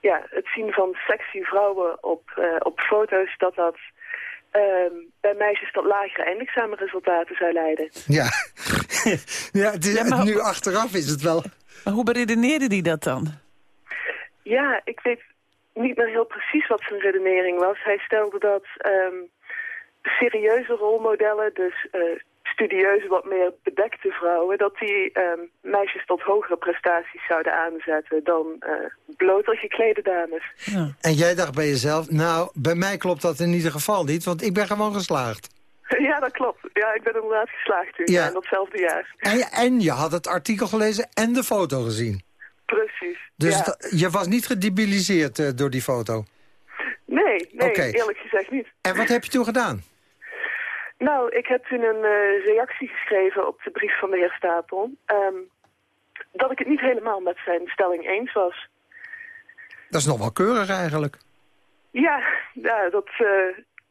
ja, het zien van sexy vrouwen op, uh, op foto's... dat dat um, bij meisjes tot lagere eindexamenresultaten zou leiden. Ja, ja, het is, ja maar, nu achteraf is het wel... Maar hoe beredeneerde die dat dan? Ja, ik weet niet meer heel precies wat zijn redenering was. Hij stelde dat um, serieuze rolmodellen, dus uh, studieuze, wat meer bedekte vrouwen... dat die um, meisjes tot hogere prestaties zouden aanzetten dan uh, bloter geklede dames. Ja. En jij dacht bij jezelf, nou, bij mij klopt dat in ieder geval niet... want ik ben gewoon geslaagd. Ja, dat klopt. Ja, ik ben inderdaad geslaagd toen, ja. in datzelfde jaar. En, en je had het artikel gelezen en de foto gezien. Precies, Dus ja. je was niet gedebiliseerd uh, door die foto? Nee, nee okay. eerlijk gezegd niet. En wat heb je toen gedaan? Nou, ik heb toen een uh, reactie geschreven op de brief van de heer Stapel... Um, dat ik het niet helemaal met zijn stelling eens was. Dat is nog wel keurig eigenlijk. Ja, ja dat, uh,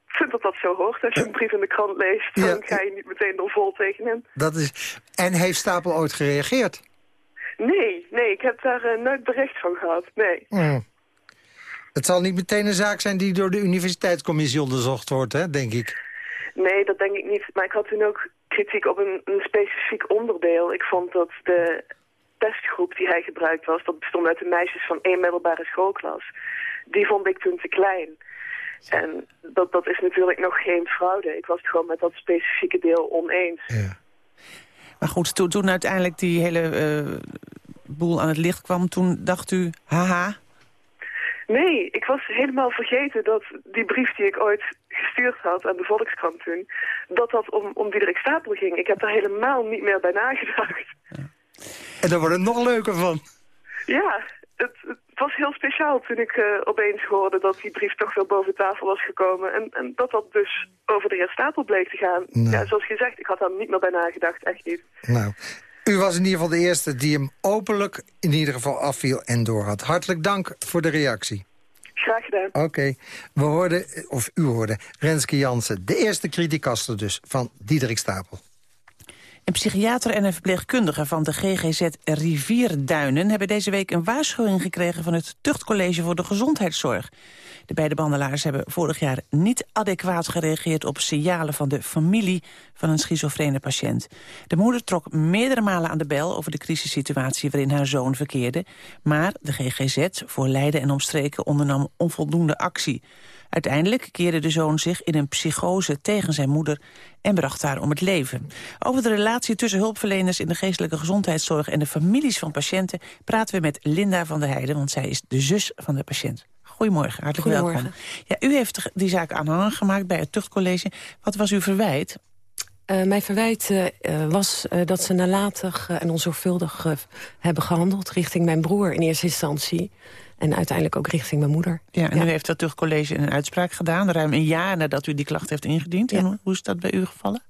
ik vind dat dat zo hoort. Als je een brief in de krant leest, dan ja. ga je niet meteen er vol tegenin. Dat is... En heeft Stapel ooit gereageerd? Nee, nee, ik heb daar uh, nooit bericht van gehad, nee. Mm. Het zal niet meteen een zaak zijn die door de universiteitscommissie onderzocht wordt, hè, denk ik. Nee, dat denk ik niet. Maar ik had toen ook kritiek op een, specifiek onderdeel. Ik vond dat de testgroep die hij gebruikt was... dat bestond uit de meisjes van één middelbare schoolklas. Die vond ik toen te klein. En dat, dat is natuurlijk nog geen fraude. Ik was het gewoon met dat specifieke deel oneens. Ja. Maar goed, toen, toen uiteindelijk die hele eh, boel aan het licht kwam... toen dacht u, haha, Nee, ik was helemaal vergeten dat die brief die ik ooit gestuurd had aan de Volkskrant toen... dat dat om, om Diederik Stapel ging. Ik heb daar helemaal niet meer bij nagedacht. En daar wordt het nog leuker van. Ja, het, het was heel speciaal toen ik uh, opeens hoorde dat die brief toch weer boven tafel was gekomen. En, en dat dat dus over de heer Stapel bleek te gaan. Nou. Ja, zoals gezegd, ik had daar niet meer bij nagedacht, echt niet. Nou, u was in ieder geval de eerste die hem openlijk in ieder geval afviel en door had. Hartelijk dank voor de reactie. Graag gedaan. Oké, we hoorden, of u hoorde, Renske Jansen, de eerste criticaster dus van Diederik Stapel. Een psychiater en een verpleegkundige van de GGZ Rivierduinen... hebben deze week een waarschuwing gekregen van het Tuchtcollege voor de Gezondheidszorg. De beide behandelaars hebben vorig jaar niet adequaat gereageerd... op signalen van de familie van een schizofrene patiënt. De moeder trok meerdere malen aan de bel over de crisissituatie... waarin haar zoon verkeerde. Maar de GGZ voor Leiden en omstreken ondernam onvoldoende actie. Uiteindelijk keerde de zoon zich in een psychose tegen zijn moeder en bracht haar om het leven. Over de relatie tussen hulpverleners in de geestelijke gezondheidszorg en de families van patiënten praten we met Linda van der Heijden, want zij is de zus van de patiënt. Goedemorgen, hartelijk Goedemorgen. welkom. Ja, u heeft die zaak aanhangig gemaakt bij het tuchtcollege. Wat was uw verwijt? Uh, mijn verwijt uh, was uh, dat ze nalatig en onzorgvuldig hebben gehandeld... richting mijn broer in eerste instantie. En uiteindelijk ook richting mijn moeder. Ja, en u heeft dat tuchtcollege een uitspraak gedaan... ruim een jaar nadat u die klacht heeft ingediend. Ja. En hoe is dat bij u gevallen?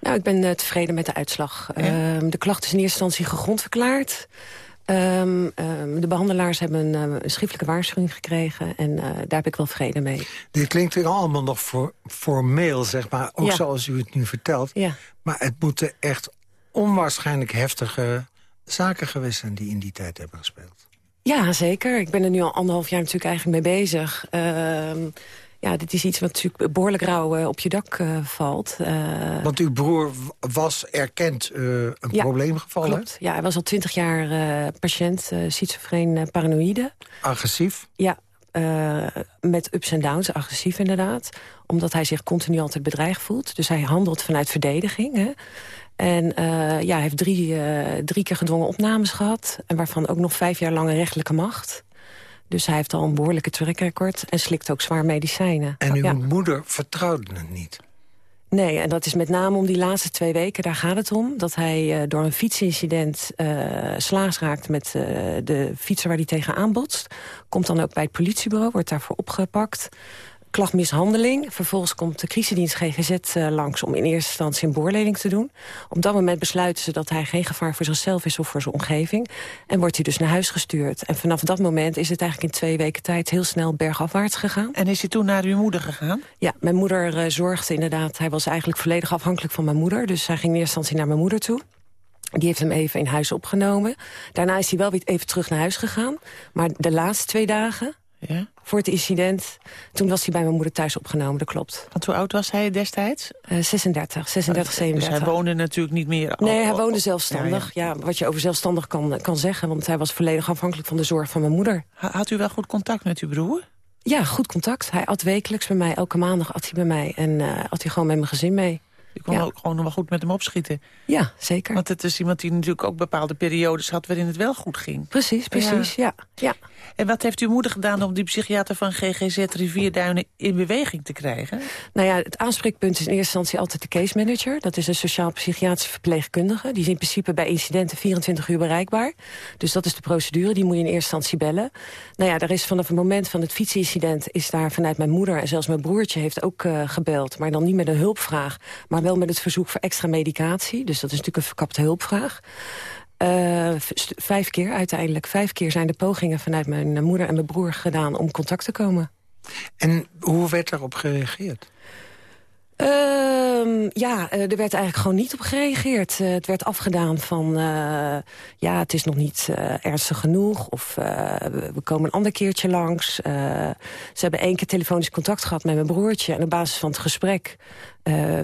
Nou, ik ben tevreden met de uitslag. Ja. de klacht is in eerste instantie gegrond verklaard... Um, um, de behandelaars hebben een, uh, een, schriftelijke waarschuwing gekregen... en uh, daar heb ik wel vrede mee. Dit klinkt allemaal nog voor, formeel, zeg maar. Ook Ja. zoals u het nu vertelt. Ja. Maar het moeten echt onwaarschijnlijk heftige zaken geweest zijn... die in die tijd hebben gespeeld. Ja, zeker. Ik ben er nu al anderhalf jaar natuurlijk eigenlijk mee bezig. Ehm ja, dit is iets wat natuurlijk behoorlijk rauw uh, op je dak uh, valt. Uh, Want uw broer was erkend eh, een Ja, probleemgeval, hè? klopt. Ja, hij was al twintig jaar eh, patiënt, schizofreen eh, paranoïde. Agressief. Ja, eh, met ups en downs, agressief inderdaad. Omdat hij zich continu altijd bedreigd voelt. Dus hij handelt vanuit verdediging. Hè. En eh, ja, hij heeft drie, eh, drie keer gedwongen opnames gehad. En waarvan ook nog vijf jaar lange rechtelijke macht. Dus hij heeft al een behoorlijke track record. En slikt ook zwaar medicijnen. En uw Ja. moeder vertrouwde het niet. Nee, en dat is met name om die laatste twee weken, daar gaat het om. Dat hij eh, door een fietsincident eh slaas raakt met de fietser waar hij tegenaan botst. Komt dan ook bij het politiebureau, wordt daarvoor opgepakt. Klacht mishandeling. Vervolgens komt de crisisdienst GGZ eh, langs om in eerste instantie een beoordeling te doen. Op dat moment besluiten ze dat hij geen gevaar voor zichzelf is of voor zijn omgeving. En wordt hij dus naar huis gestuurd. En vanaf dat moment is het eigenlijk in twee weken tijd heel snel bergafwaarts gegaan. En is hij toen naar uw moeder gegaan? Ja, mijn moeder eh, zorgde inderdaad. Hij was eigenlijk volledig afhankelijk van mijn moeder. Dus hij ging in eerste instantie naar mijn moeder toe. Die heeft hem even in huis opgenomen. Daarna is hij wel weer even terug naar huis gegaan. Maar de laatste twee dagen, Ja. voor het incident... toen was hij bij mijn moeder thuis opgenomen, dat klopt. Want hoe oud was hij destijds? Eh 36, 36, 37. Dus hij woonde natuurlijk niet meer... Nee, hij woonde zelfstandig. ja, Ja, wat je over zelfstandig kan, kan zeggen. Want hij was volledig afhankelijk van de zorg van mijn moeder. Ha- Had u wel goed contact met uw broer? Ja, goed contact. Hij at wekelijks bij mij. Elke maandag at hij bij mij. En eh at hij gewoon met mijn gezin mee. U kon Ja. ook gewoon nog wel goed met hem opschieten. Ja, zeker. Want het is iemand die natuurlijk ook bepaalde periodes had... waarin het wel goed ging. Precies, precies, ja. ja. En wat heeft uw moeder gedaan om die psychiater van GGZ Rivierduinen in beweging te krijgen? Nou ja, het aanspreekpunt is in eerste instantie altijd de case manager. Dat is een sociaal-psychiatrische verpleegkundige. Die is in principe bij incidenten 24 uur bereikbaar. Dus dat is de procedure, die moet je in eerste instantie bellen. Nou ja, daar is vanaf het moment van het fietsincident... is daar vanuit mijn moeder en zelfs mijn broertje heeft ook uh, gebeld. Maar dan niet met een hulpvraag, maar wel met het verzoek voor extra medicatie. Dus dat is natuurlijk een verkapte hulpvraag. Uh, vijf keer uiteindelijk. Vijf keer zijn de pogingen vanuit mijn moeder en mijn broer gedaan om contact te komen. En hoe werd daarop gereageerd? Uh, ja, er werd eigenlijk gewoon niet op gereageerd. Uh, het werd afgedaan van, uh, ja, het is nog niet ernstig genoeg... of we komen een ander keertje langs. ze hebben één keer telefonisch contact gehad met mijn broertje... en op basis van het gesprek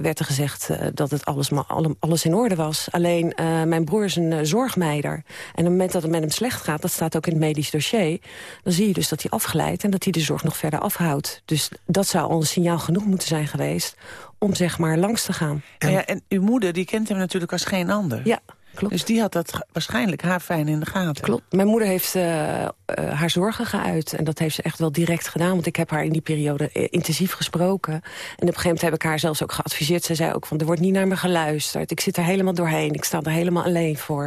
werd er gezegd dat het alles, alles in orde was. Alleen mijn broer is een zorgmeider. En op het moment dat het met hem slecht gaat, dat staat ook in het medisch dossier... dan zie je dus dat hij afglijdt en dat hij de zorg nog verder afhoudt. Dus dat zou al een signaal genoeg moeten zijn geweest om zeg maar langs te gaan. En, ja, en uw moeder die kent hem natuurlijk als geen ander. Ja, klopt. Dus die had dat waarschijnlijk haar fijn in de gaten. Klopt. Mijn moeder heeft uh, haar zorgen geuit. En dat heeft ze echt wel direct gedaan. Want ik heb haar in die periode eh, intensief gesproken. En op een gegeven moment heb ik haar zelfs ook geadviseerd. Ze zei ook van, er wordt niet naar me geluisterd. Ik zit er helemaal doorheen. Ik sta er helemaal alleen voor.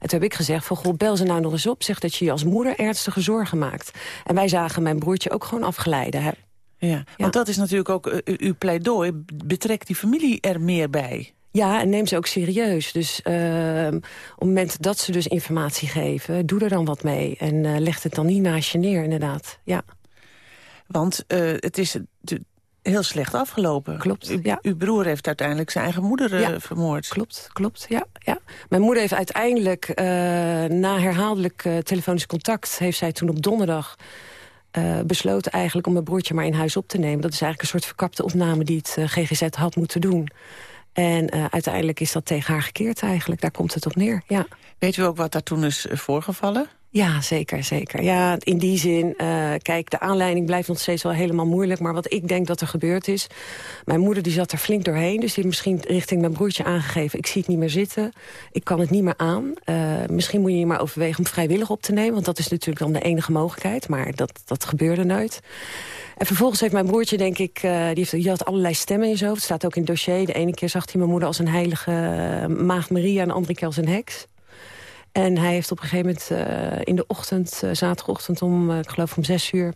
En toen heb ik gezegd van, goh, bel ze nou nog eens op. Zeg dat je je als moeder ernstige zorgen maakt. En wij zagen mijn broertje ook gewoon afgeleiden. Ja, want dat is natuurlijk ook uw pleidooi. Betrekt die familie er meer bij. Ja, en neem ze ook serieus. Dus uh, op het moment dat ze dus informatie geven, doe er dan wat mee. En uh, leg het dan niet naast je neer, inderdaad. Ja. Want uh, het is heel slecht afgelopen. Klopt, u, ja. Uw broer heeft uiteindelijk zijn eigen moeder ja. vermoord. Klopt, klopt, ja, ja. Mijn moeder heeft uiteindelijk, na herhaaldelijk telefonisch contact... heeft zij toen op donderdag uh, besloten eigenlijk om mijn broertje maar in huis op te nemen. Dat is eigenlijk een soort verkapte opname die het uh, GGZ had moeten doen. En uh, uiteindelijk is dat tegen haar gekeerd eigenlijk. Daar komt het op neer, ja. Weet u ook wat daar toen is voorgevallen? Ja, zeker, zeker. Ja, in die zin, uh, kijk, de aanleiding blijft nog steeds wel helemaal moeilijk. Maar wat ik denk dat er gebeurd is... Mijn moeder die zat er flink doorheen. Dus die heeft misschien richting mijn broertje aangegeven... ik zie het niet meer zitten, ik kan het niet meer aan. Uh, misschien moet je je maar overwegen om vrijwillig op te nemen. Want dat is natuurlijk dan de enige mogelijkheid. Maar dat, dat gebeurde nooit. En vervolgens heeft mijn broertje, denk ik, uh, die, heeft, die had allerlei stemmen in zijn hoofd. Het staat ook in het dossier. De ene keer zag hij mijn moeder als een heilige maagd Maria... en de andere keer als een heks. En hij heeft op een gegeven moment uh, in de ochtend, uh, zaterdagochtend om, uh, ik geloof om zes uur...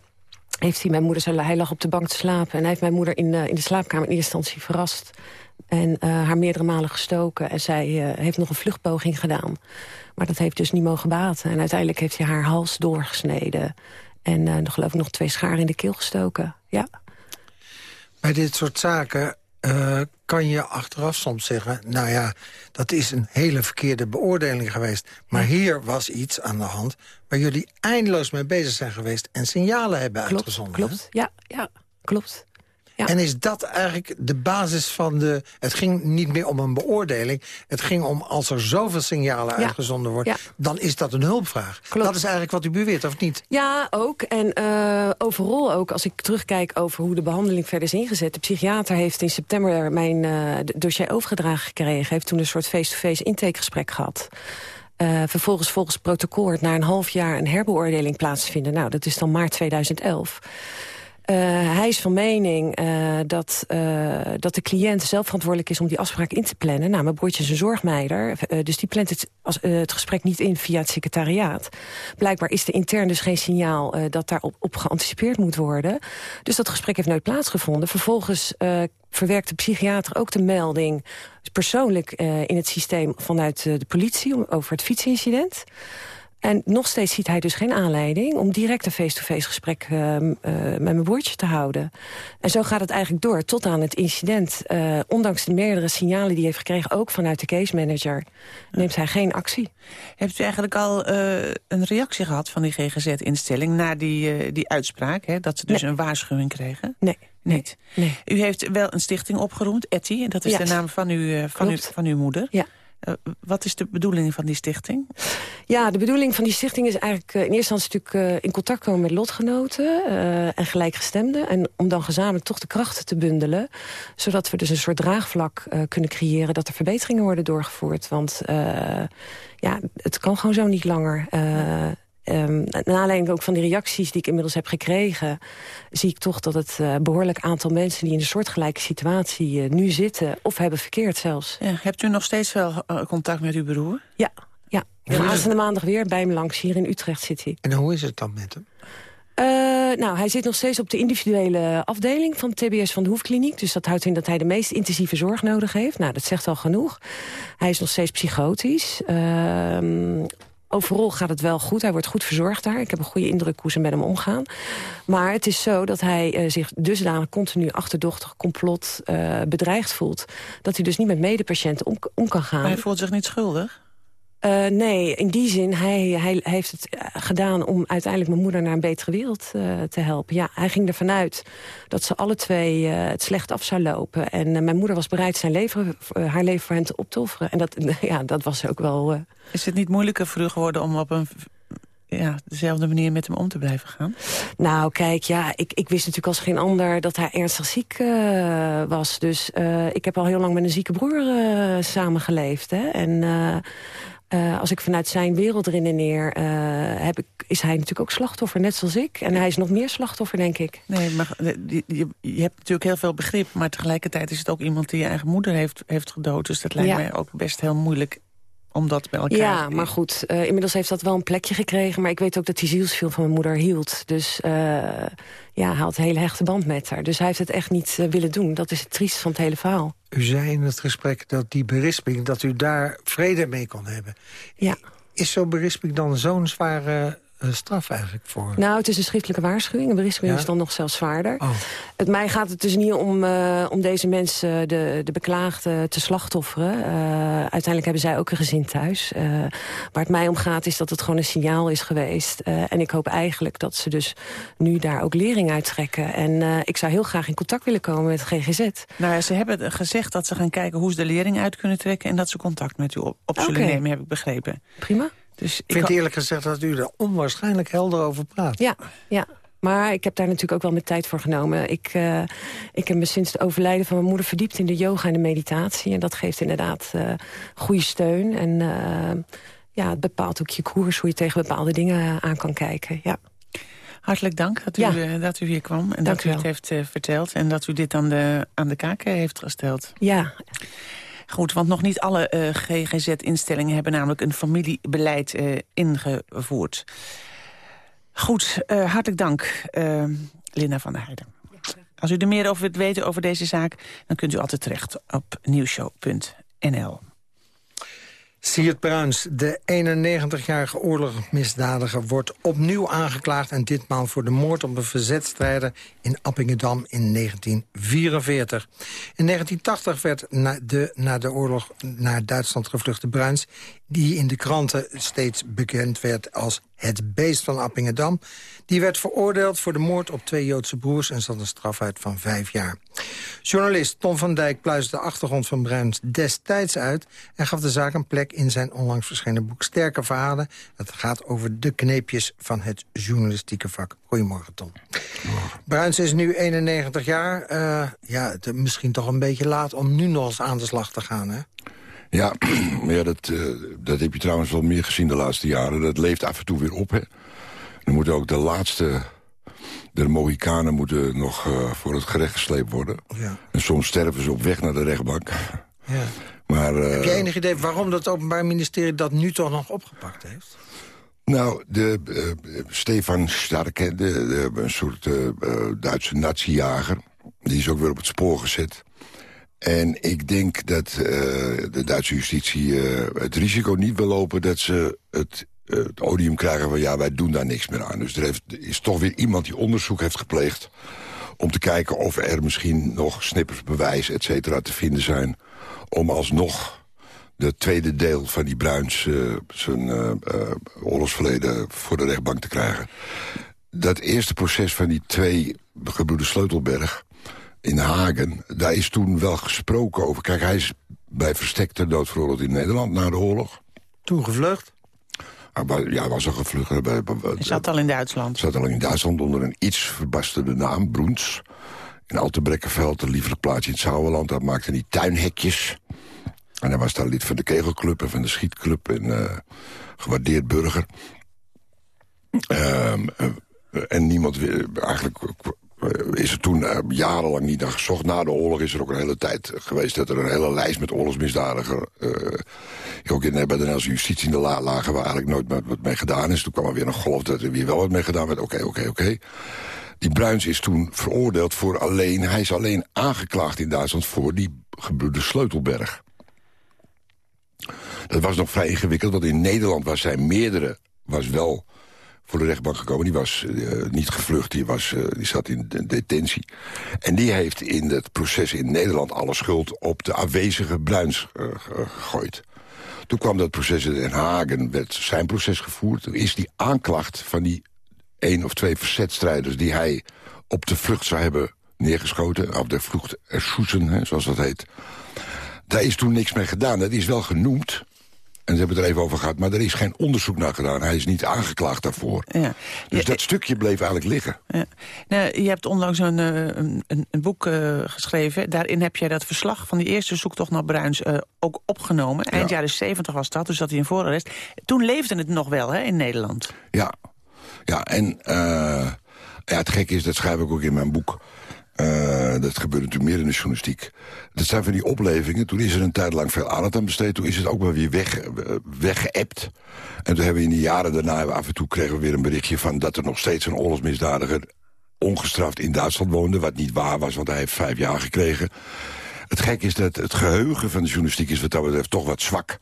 heeft hij mijn moeder, hij lag op de bank te slapen... en hij heeft mijn moeder in, in de slaapkamer in eerste instantie verrast... en haar meerdere malen gestoken. En zij heeft nog een vluchtpoging gedaan. Maar dat heeft dus niet mogen baten. En uiteindelijk heeft hij haar hals doorgesneden. En geloof ik nog twee scharen in de keel gestoken. Ja. Bij dit soort zaken uh, kan je achteraf soms zeggen... nou ja, dat is een hele verkeerde beoordeling geweest. Maar hier was iets aan de hand waar jullie eindeloos mee bezig zijn geweest... en signalen hebben klopt, uitgezonden. Klopt, ja, ja, klopt. Ja. En is dat eigenlijk de basis van de... Het ging niet meer om een beoordeling. Het ging om als er zoveel signalen ja. uitgezonden worden... Ja. dan is dat een hulpvraag. Klopt. Dat is eigenlijk wat u beweert, of niet? Ja, ook. En uh, overal ook, als ik terugkijk over hoe de behandeling verder is ingezet... de psychiater heeft in september mijn uh, dossier overgedragen gekregen... heeft toen een soort face-to-face -face intakegesprek gehad... Uh, vervolgens volgens protocol na een half jaar een herbeoordeling plaatsvinden. Nou, dat is dan maart 2011. Uh, hij is van mening uh, dat, uh, dat de cliënt zelf verantwoordelijk is om die afspraak in te plannen. Nou, mijn broertje is een zorgmeider, dus die plant het, als, het gesprek niet in via het secretariaat. Blijkbaar is er intern dus geen signaal dat daarop op geanticipeerd moet worden. Dus dat gesprek heeft nooit plaatsgevonden. Vervolgens verwerkt de psychiater ook de melding persoonlijk in het systeem vanuit de politie over het fietsincident. En nog steeds ziet hij dus geen aanleiding om direct een face-to-face -face gesprek uh, uh, met mijn broertje te houden. En zo gaat het eigenlijk door tot aan het incident. Uh, ondanks de meerdere signalen die hij heeft gekregen, ook vanuit de case manager, neemt hij geen actie. Hebt u eigenlijk al een reactie gehad van die GGZ-instelling na die, die uitspraak? Hè, dat ze dus nee. een waarschuwing kregen? Nee. Niet? Nee. U heeft wel een stichting opgeroemd, Etty, en dat is ja. de naam van, u, van, u, van uw moeder. Ja. Uh, wat is de bedoeling van die stichting? Ja, de bedoeling van die stichting is eigenlijk uh, in eerste instantie natuurlijk uh, in contact komen met lotgenoten en gelijkgestemden. En om dan gezamenlijk toch de krachten te bundelen. Zodat we dus een soort draagvlak kunnen creëren dat er verbeteringen worden doorgevoerd. Want ja, het kan gewoon zo niet langer. Um, naar aanleiding ook van die reacties die ik inmiddels heb gekregen... zie ik toch dat het uh, behoorlijk aantal mensen die in een soortgelijke situatie uh, nu zitten... of hebben verkeerd zelfs. Ja, hebt u nog steeds wel uh, contact met uw broer? Ja, ja. En aanstaande maandag weer bij hem langs. Hier in Utrecht zit hij. En hoe is het dan met hem? Uh, nou, hij zit nog steeds op de individuele afdeling van de TBS van de Hoefkliniek. Dus dat houdt in dat hij de meest intensieve zorg nodig heeft. Nou, dat zegt al genoeg. Hij is nog steeds psychotisch. Uh, Overal gaat het wel goed. Hij wordt goed verzorgd daar. Ik heb een goede indruk hoe ze met hem omgaan. Maar het is zo dat hij uh, zich dusdanig continu achterdochtig, complot, uh, bedreigd voelt. Dat hij dus niet met medepatiënten om, om kan gaan. Maar hij voelt zich niet schuldig? Uh, nee, in die zin, hij, hij, heeft het eh, gedaan om uiteindelijk mijn moeder naar een betere wereld uh, te helpen. Ja, hij ging ervan uit dat ze alle twee het slecht af zou lopen. En mijn moeder was bereid zijn leven, haar leven voor hen te optofferen. En dat, ja, dat was ook wel... Is het niet moeilijker voor u geworden om op een ja, dezelfde manier met hem om te blijven gaan? Nou, kijk, ja, ik, ik wist natuurlijk als geen ander dat hij ernstig ziek uh, was. Dus uh, ik heb al heel lang met een zieke broer uh, samengeleefd. Hè? En uh, als ik vanuit zijn wereld redeneer, heb ik, is hij natuurlijk ook slachtoffer, net zoals ik. En hij is nog meer slachtoffer, denk ik. Nee, maar je, je, je hebt natuurlijk heel veel begrip... maar tegelijkertijd is het ook iemand die je eigen moeder heeft, heeft gedood. Dus dat lijkt ja. mij ook best heel moeilijk om dat bij elkaar... Ja, maar goed, uh, inmiddels heeft dat wel een plekje gekregen. Maar ik weet ook dat hij zielsveel van mijn moeder hield. Dus uh, ja, hij had een hele hechte band met haar. Dus hij heeft het echt niet uh, willen doen. Dat is het triest van het hele verhaal. U zei in het gesprek dat die berisping, dat u daar vrede mee kon hebben. Ja. Is zo'n berisping dan zo'n zware straf eigenlijk voor? Nou, het is een schriftelijke waarschuwing. Een berisping ja? is dan nog zelfs zwaarder. Oh. Het, mij gaat het dus niet om, uh, om deze mensen, de, de beklaagden, te slachtofferen. Uh, uiteindelijk hebben zij ook een gezin thuis. Uh, waar het mij om gaat is dat het gewoon een signaal is geweest. en ik hoop eigenlijk dat ze dus nu daar ook lering uit trekken. En ik zou heel graag in contact willen komen met GGZ. Nou ja, ze hebben gezegd dat ze gaan kijken hoe ze de lering uit kunnen trekken... en dat ze contact met u op, op zullen okay. nemen, heb ik begrepen. Prima. Dus ik vind eerlijk gezegd dat u er onwaarschijnlijk helder over praat. Ja, ja. Maar ik heb daar natuurlijk ook wel mijn tijd voor genomen. Ik, uh, ik heb me sinds het overlijden van mijn moeder verdiept in de yoga en de meditatie. En dat geeft inderdaad uh, goede steun. En uh, ja, het bepaalt ook je koers, hoe je tegen bepaalde dingen aan kan kijken. Ja. Hartelijk dank dat u, ja. dat u hier kwam en dank dat u het heeft verteld. En dat u dit aan de, aan de kaak heeft gesteld. Ja. Goed, want nog niet alle uh, GGZ-instellingen hebben namelijk een familiebeleid uh, ingevoerd. Goed, uh, hartelijk dank, Linda van der Heijden. Als u er meer over wilt weten over deze zaak... dan kunt u altijd terecht op nieuwshow.nl. Siert Bruins, de 91-jarige oorlogsmisdadiger, wordt opnieuw aangeklaagd... en ditmaal voor de moord op een verzetstrijder in Appingedam in 1944. In 1980 werd na de, na de oorlog naar Duitsland gevluchte Bruins... die in de kranten steeds bekend werd als het beest van Appingedam... die werd veroordeeld voor de moord op twee Joodse broers... en zat een straf uit van vijf jaar. Journalist Tom van Dijk pluisde de achtergrond van Bruins destijds uit... en gaf de zaak een plek in zijn onlangs verschenen boek Sterke Verhalen. Dat gaat over de kneepjes van het journalistieke vak. Goedemorgen, Tom. Bruins is nu 91 jaar. Uh, ja, het, misschien toch een beetje laat om nu nog eens aan de slag te gaan, hè? Ja, ja dat, uh, dat heb je trouwens wel meer gezien de laatste jaren. Dat leeft af en toe weer op, hè. Dan moeten ook de laatste... De Mohikanen moeten nog uh, voor het gerecht gesleept worden. Ja. En soms sterven ze op weg naar de rechtbank. Ja. Maar, uh, Heb je enig idee waarom dat Openbaar Ministerie dat nu toch nog opgepakt heeft? Nou, de, uh, Stefan Starke, de, de, een soort Duitse natiejager... die is ook weer op het spoor gezet. En ik denk dat de Duitse justitie het risico niet wil lopen... dat ze het, het odium krijgen van ja, wij doen daar niks meer aan. Dus er heeft, is toch weer iemand die onderzoek heeft gepleegd... om te kijken of er misschien nog snippers bewijs, et cetera, te vinden zijn... om alsnog de tweede deel van die Bruins zijn oorlogsverleden voor de rechtbank te krijgen. Dat eerste proces van die twee gebroeders Sleutelberg in Hagen... daar is toen wel gesproken over. Kijk, hij is bij verstek ter dood veroordeeld in Nederland na de oorlog. Toen gevlucht? Ja, was al gevlucht. Hij zat al in Duitsland. Zat al in Duitsland onder een iets verbasterde naam, Broens. In Altebrekkenveld, een lieflijk plaatsje in het Sauerland. Daar maakte hij tuinhekjes. En hij was daar lid van de kegelclub en van de schietclub. En uh, gewaardeerd burger. Uh, uh, en niemand... Eigenlijk is er toen jarenlang niet naar gezocht. Na de oorlog is er ook een hele tijd geweest... dat er een hele lijst met oorlogsmisdadigen... ook in, bij de Nederlandse justitie in de la lagen... waar eigenlijk nooit wat mee gedaan is. Toen kwam er weer een golf dat er weer wel wat mee gedaan werd. Oké, oké, oké. Die Bruins is toen veroordeeld voor alleen... hij is alleen aangeklaagd in Duitsland voor die gebroeders Sleutelberg. Dat was nog vrij ingewikkeld, want in Nederland was zijn meerdere... was wel voor de rechtbank gekomen. Die was uh, niet gevlucht, die, was, uh, die zat in de detentie. En die heeft in het proces in Nederland alle schuld op de aanwezige Bruins uh, gegooid. Toen kwam dat proces in Den Haag en werd zijn proces gevoerd. Toen is die aanklacht van die één of twee verzetstrijders... die hij op de vlucht zou hebben neergeschoten. Of de vlucht erschoesen, zoals dat heet. Daar is toen niks mee gedaan. Dat is wel genoemd. En ze hebben het er even over gehad, maar er is geen onderzoek naar gedaan. Hij is niet aangeklaagd daarvoor. Ja. Dus dat stukje bleef eigenlijk liggen. Ja. Nou, je hebt onlangs een, eh, een, een, boek uh, geschreven. Daarin heb jij dat verslag van die eerste zoektocht naar Bruins uh, ook opgenomen. Eind jaren 70 was dat, dus dat hij in voorarrest. Toen leefde het nog wel hè, in Nederland. Ja, ja en ja, het gekke is, dat schrijf ik ook in mijn boek... Uh, dat gebeurt natuurlijk meer in de journalistiek. Dat zijn van die oplevingen. Toen is er een tijd lang veel aandacht aan besteed. Toen is het ook wel weer weg, uh, weggeëpt. En toen hebben we in de jaren daarna... af en toe kregen we weer een berichtje van... dat er nog steeds een oorlogsmisdadiger ongestraft in Duitsland woonde. Wat niet waar was, want hij heeft vijf jaar gekregen. Het gek is dat het geheugen van de journalistiek is wat dat betreft toch wat zwak.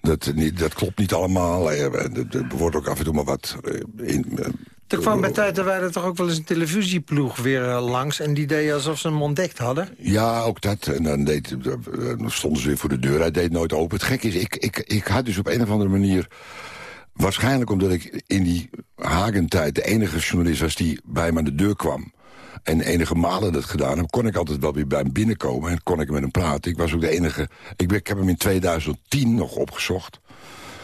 Dat, dat klopt niet allemaal. Er wordt ook af en toe maar wat er kwam bij tijd er toch ook wel eens een televisieploeg weer uh, langs... en die deden alsof ze hem ontdekt hadden? Ja, ook dat. En dan, deed, dan stonden ze weer voor de deur. Hij deed nooit open. Het gek is, ik, ik, ik had dus op een of andere manier... waarschijnlijk omdat ik in die Hagentijd de enige journalist was... die bij hem aan de deur kwam en enige malen dat gedaan heb... kon ik altijd wel weer bij hem binnenkomen en kon ik met hem praten. Ik was ook de enige... Ik, ik heb hem in 2010 nog opgezocht.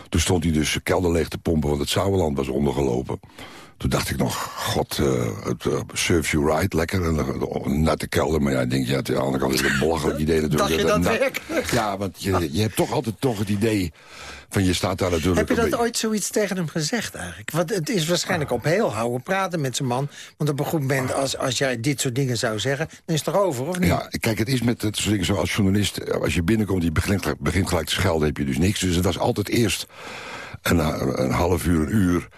Toen stond hij dus kelder leeg te pompen, want het Sauerland was ondergelopen. Toen dacht ik nog, god, uh, het uh, serves you right, lekker. En, uh, natte kelder, maar ja, ik denk, ja, aan de andere kant is het een belachelijk idee natuurlijk. Dacht je dat, dat werk? Ja, want je, je hebt toch altijd toch het idee van je staat daar natuurlijk... Heb je dat ooit zoiets tegen hem gezegd eigenlijk? Want het is waarschijnlijk op heel houden praten met zijn man. Want op een goed moment, als, als jij dit soort dingen zou zeggen... dan is het toch over, of niet? Ja, kijk, het is met het soort dingen zo als journalist... als je binnenkomt, die begint, begint gelijk te schelden, heb je dus niks. Dus het was altijd eerst een, een half uur, een uur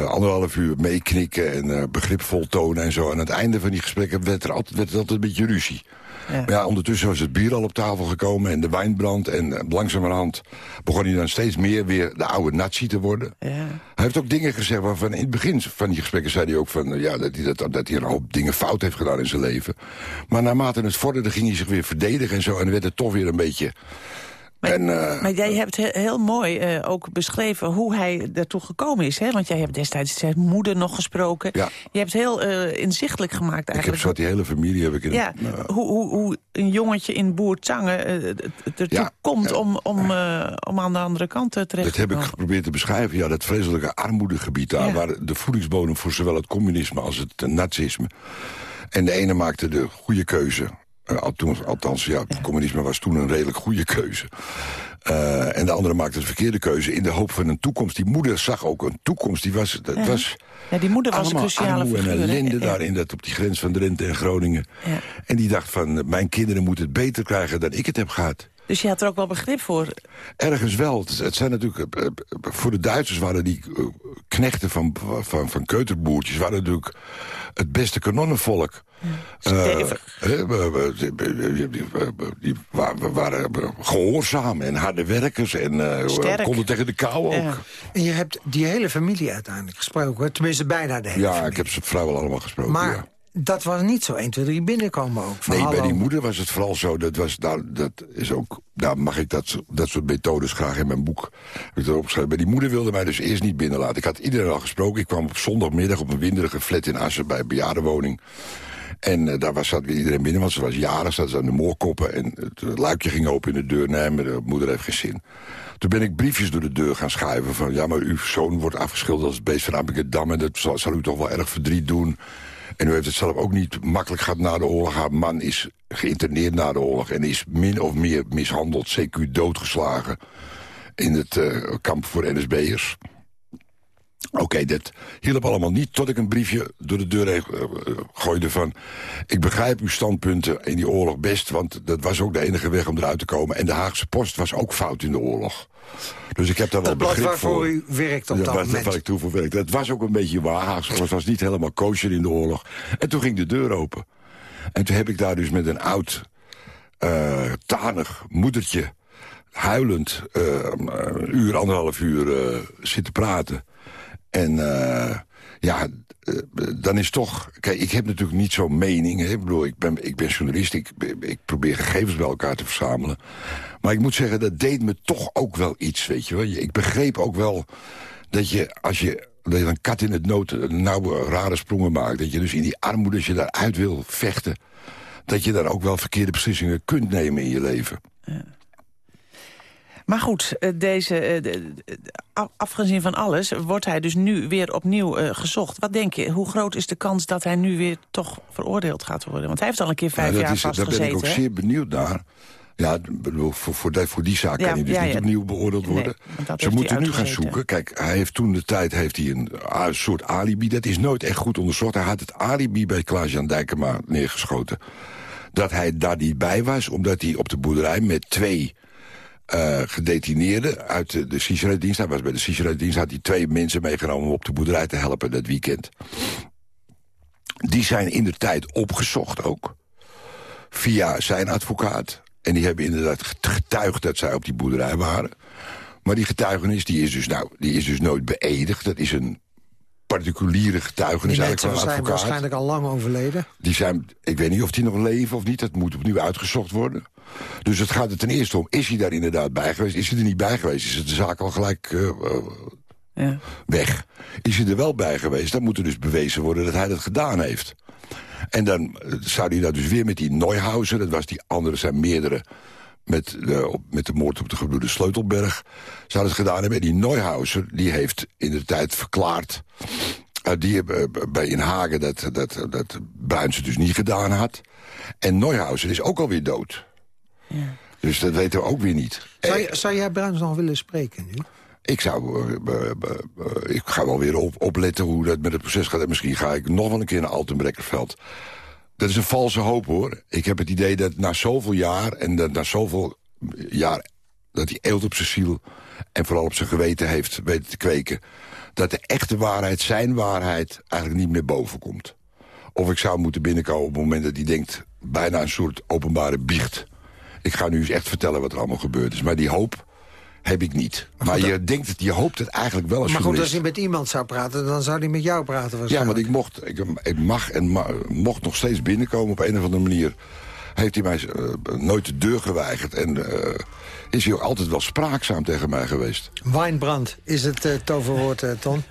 uh, anderhalf uur meeknikken en uh, begripvol tonen en zo. En aan het einde van die gesprekken werd er altijd, werd er altijd een beetje ruzie. Ja. Maar ja, ondertussen was het bier al op tafel gekomen en de wijnbrand. En uh, langzamerhand begon hij dan steeds meer weer de oude nazi te worden. Ja. Hij heeft ook dingen gezegd waarvan in het begin van die gesprekken zei hij ook van... ja, dat hij, dat, dat hij een hoop dingen fout heeft gedaan in zijn leven. Maar naarmate het vorderde ging hij zich weer verdedigen en zo. En werd het toch weer een beetje maar, en, uh, maar jij hebt heel, mooi uh, ook beschreven hoe hij daartoe gekomen is. Hè? Want jij hebt destijds zijn moeder nog gesproken. Ja. Je hebt heel uh, inzichtelijk gemaakt eigenlijk. Ik heb zo die hele familie heb ik in... Ja, hoe, hoe, hoe een jongetje in Boertangen ertoe ja, komt om, om, om aan de andere kant terecht te Dat heb ik geprobeerd te beschrijven. Ja, dat vreselijke armoedegebied daar... waar de voedingsbodem voor zowel het communisme als het nazisme... En de ene maakte de goede keuze althans, ja, het communisme was toen een redelijk goede keuze. Uh, en de andere maakte de verkeerde keuze in de hoop van een toekomst. Die moeder zag ook een toekomst. Die was, dat ja. was ja, die moeder was een cruciale figuur. en ellende ja. daarin, dat op die grens van Drenthe en Groningen. Ja. En die dacht van, mijn kinderen moeten het beter krijgen dan ik het heb gehad. Dus je had er ook wel begrip voor? Ergens wel. Het zijn natuurlijk, eh, voor de Duitsers waren die knechten van, van, van keuterboertjes... waren natuurlijk het beste kanonnenvolk. Stevig. Uh, die waren gehoorzaam en harde werkers en uh, konden tegen de kou ook. Ja. En je hebt die hele familie uiteindelijk gesproken, tenminste bijna de hele Ja, familie. ik heb ze vrijwel allemaal gesproken, maar, ja. Dat was niet zo 1, 2, 3 binnenkomen ook. Nee, bij die moeder was het vooral zo. Dat, was, nou, dat is ook, daar mag ik dat, dat soort methodes graag in mijn boek. Heb ik erop geschreven. Bij die moeder wilde mij dus eerst niet binnenlaten. Ik had iedereen al gesproken. Ik kwam op zondagmiddag op een winderige flat in Assen bij een bejaardenwoning. En uh, daar was, zat weer iedereen binnen, want ze was jarig, zat ze aan de moorkoppen. En het luikje ging open in de deur. Nee, mijn moeder heeft geen zin. Toen ben ik briefjes door de deur gaan schuiven van... ja, maar uw zoon wordt afgeschilderd als het beest van Amsterdam... en dat zal, zal u toch wel erg verdriet doen... En u heeft het zelf ook niet makkelijk gehad na de oorlog. Haar man is geïnterneerd na de oorlog en is min of meer mishandeld, CQ doodgeslagen in het uh, kamp voor NSB'ers. Oké, okay, dat hielp allemaal niet tot ik een briefje door de deur heen uh, gooide van... ik begrijp uw standpunten in die oorlog best, want dat was ook de enige weg om eruit te komen. En de Haagse Post was ook fout in de oorlog. Dus ik heb daar wel dat begrip waarvoor voor. u werkt op ja, dat moment. Waar ik toe voor werkte. Het was ook een beetje. Haagse Post was niet helemaal kosher in de oorlog. En toen ging de deur open. En toen heb ik daar dus met een oud, uh, tanig moedertje... huilend uh, een uur, anderhalf uur uh, zitten praten... En ja, eh, dan is toch... Kijk, ik heb natuurlijk niet zo'n mening. Hè. Ik bedoel, ik ben, ik ben journalist, ik, ik probeer gegevens bij elkaar te verzamelen. Maar ik moet zeggen, dat deed me toch ook wel iets, weet je wel. Ik begreep ook wel dat je, als je dat je een kat in het nood nauwe rare sprongen maakt. Dat je dus in die armoede, als je daaruit wil vechten... dat je daar ook wel verkeerde beslissingen kunt nemen in je leven. Ja. Maar goed, eh, deze, eh, afgezien van alles, wordt hij dus nu weer opnieuw uh, gezocht. Wat denk je, hoe groot is de kans dat hij nu weer toch veroordeeld gaat worden? Want hij heeft al een keer vijf jaar vastgezeten. Daar ben ik ook zeer benieuwd naar. Ja, voor, voor, die, voor die zaak kan hij dus niet opnieuw beoordeeld worden. Ze moeten nu gaan zoeken. Kijk, hij heeft toen de tijd heeft hij een, een, soort alibi. Dat is nooit echt goed onderzocht. Hij had het alibi bij Klaas-Jan Dijkema neergeschoten. Dat hij daar niet bij was, omdat hij op de boerderij met twee uh, gedetineerden uit de, de dienst Hij was bij de Sicherheidsdienst, had hij twee mensen meegenomen om op de boerderij te helpen dat weekend. Die zijn in de tijd opgezocht ook. Via zijn advocaat. En die hebben inderdaad getuigd dat zij op die boerderij waren. Maar die getuigenis die is, dus, nou, die is dus nooit beëdigd. Dat is een particuliere getuigenis die eigenlijk van zijn waarschijnlijk al lang overleden. Die zijn, ik weet niet of die nog leven of niet. Dat moet opnieuw uitgezocht worden. Dus het gaat er ten eerste om, is hij daar inderdaad bij geweest? Is hij er niet bij geweest? Is het de zaak al gelijk uh, ja. weg? Is hij er wel bij geweest? Dan moet er dus bewezen worden dat hij dat gedaan heeft. En dan eh, zou hij dat dus weer met die Neuhausen... dat was die andere, zijn meerdere... Met de, met de moord op de gebloede Sleutelberg... zou het gedaan hebben. En die Neuhauser die heeft in de tijd verklaard... Uh, die uh, bij In Hagen dat, dat, dat Bruins het dus niet gedaan had. En Neuhauser is ook alweer dood. Ja. Dus dat weten we ook weer niet. Zou, je, zou jij Bruins nog willen spreken nu? Ik zou, uh, ik ga wel weer op, opletten hoe dat met het proces gaat. En misschien ga ik nog wel een keer naar Altenbrekkerveld. Dat is een valse hoop, hoor. Ik heb het idee dat na zoveel jaar... en dat na zoveel jaar dat hij eelt op zijn ziel... en vooral op zijn geweten heeft weten te kweken... dat de echte waarheid, zijn waarheid, eigenlijk niet meer boven komt. Of ik zou moeten binnenkomen op het moment dat hij denkt... bijna een soort openbare biecht. Ik ga nu eens echt vertellen wat er allemaal gebeurd is. Maar die hoop heb ik niet. Maar, je denkt het, je hoopt het eigenlijk wel als Maar goed, als hij met iemand zou praten, dan zou hij met jou praten Ja, want ik, mocht, ik, ik mag en mocht nog steeds binnenkomen op een of andere manier. Heeft hij mij uh, nooit de deur geweigerd. En uh, is hij ook altijd wel spraakzaam tegen mij geweest. Wijnbrand is het uh, toverwoord, Ton.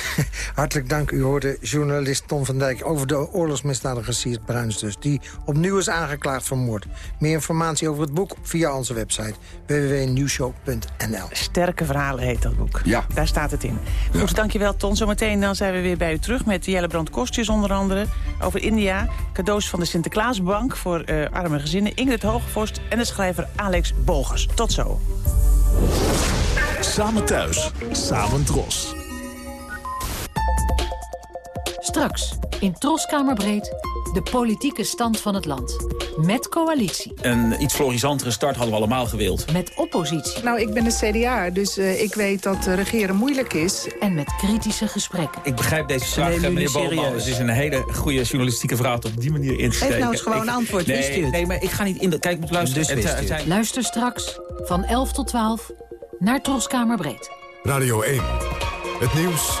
Hartelijk dank. U hoorde journalist Tom van Dijk over de oorlogsmisdadiger Siert Bruins dus. Die opnieuw is aangeklaagd voor moord. Meer informatie over het boek via onze website www.nieuwshow.nl. Sterke verhalen heet dat boek. Ja. Daar staat het in. Goed, ja. dankjewel Ton. Zometeen dan zijn we weer bij u terug met Jellebrand Kostjes onder andere. Over India, cadeaus van de Sinterklaasbank voor uh, arme gezinnen. Ingrid Hogevorst en de schrijver Alex Bogers. Tot zo. Samen thuis, samen dros. Straks, in Troskamerbreed, de politieke stand van het land. Met coalitie. Een iets florissantere start hadden we allemaal gewild. Met oppositie. Nou, ik ben de CDA, dus uh, ik weet dat uh, regeren moeilijk is. En met kritische gesprekken. Ik begrijp deze vraag, meneer Boomman. Het is een hele goede journalistieke vraag op die manier in te steken. Geef nou eens gewoon ik, antwoord, nee, wist u het? Nee, maar ik ga niet in de... Kijk, moet luisteren. Dus het, zijn... Luister straks van 11 tot 12 naar Troskamerbreed. Radio 1. Het nieuws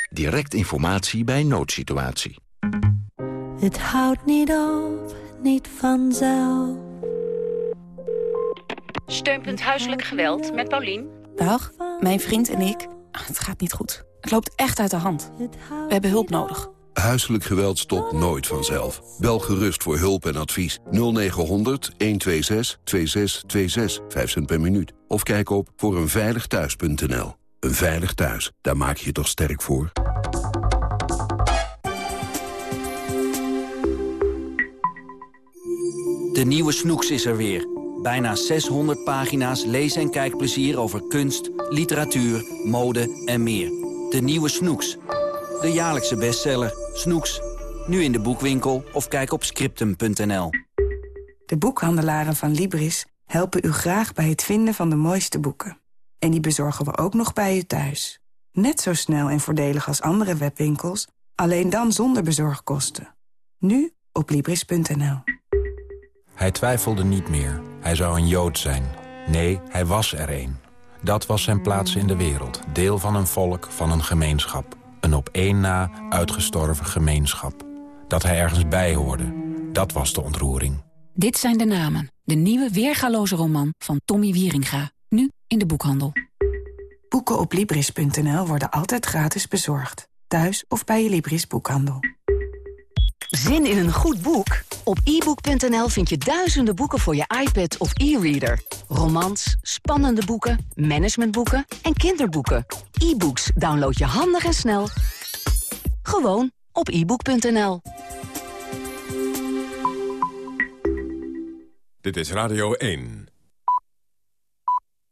Direct informatie bij noodsituatie. Het houdt niet op, niet vanzelf. Steunpunt Huiselijk Geweld met Paulien. Dag, mijn vriend en ik. Ach, het gaat niet goed. Het loopt echt uit de hand. We hebben hulp nodig. Huiselijk geweld stopt nooit vanzelf. Bel gerust voor hulp en advies. 0900 126 2626, 5 cent per minuut. Of kijk op voor eenveiligthuis.nl. Een veilig thuis, daar maak je je toch sterk voor? De nieuwe Snoeks is er weer. Bijna 600 pagina's lees- en kijkplezier over kunst, literatuur, mode en meer. De nieuwe Snoeks. De jaarlijkse bestseller. Snoeks, nu in de boekwinkel of kijk op scriptum.nl. De boekhandelaren van Libris helpen u graag bij het vinden van de mooiste boeken. En die bezorgen we ook nog bij u thuis. Net zo snel en voordelig als andere webwinkels, alleen dan zonder bezorgkosten. Nu op Libris.nl. Hij twijfelde niet meer. Hij zou een Jood zijn. Nee, hij was er een. Dat was zijn plaats in de wereld. Deel van een volk, van een gemeenschap. Een op één na uitgestorven gemeenschap. Dat hij ergens bij hoorde. Dat was de ontroering. Dit zijn de namen. De nieuwe weergaloze roman van Tommy Wieringa. Nu in de boekhandel. Boeken op Libris.nl worden altijd gratis bezorgd. Thuis of bij je Libris boekhandel. Zin in een goed boek? Op ebook.nl vind je duizenden boeken voor je iPad of e-reader. Romans, spannende boeken, managementboeken en kinderboeken. E-books download je handig en snel. Gewoon op ebook.nl. Dit is Radio 1.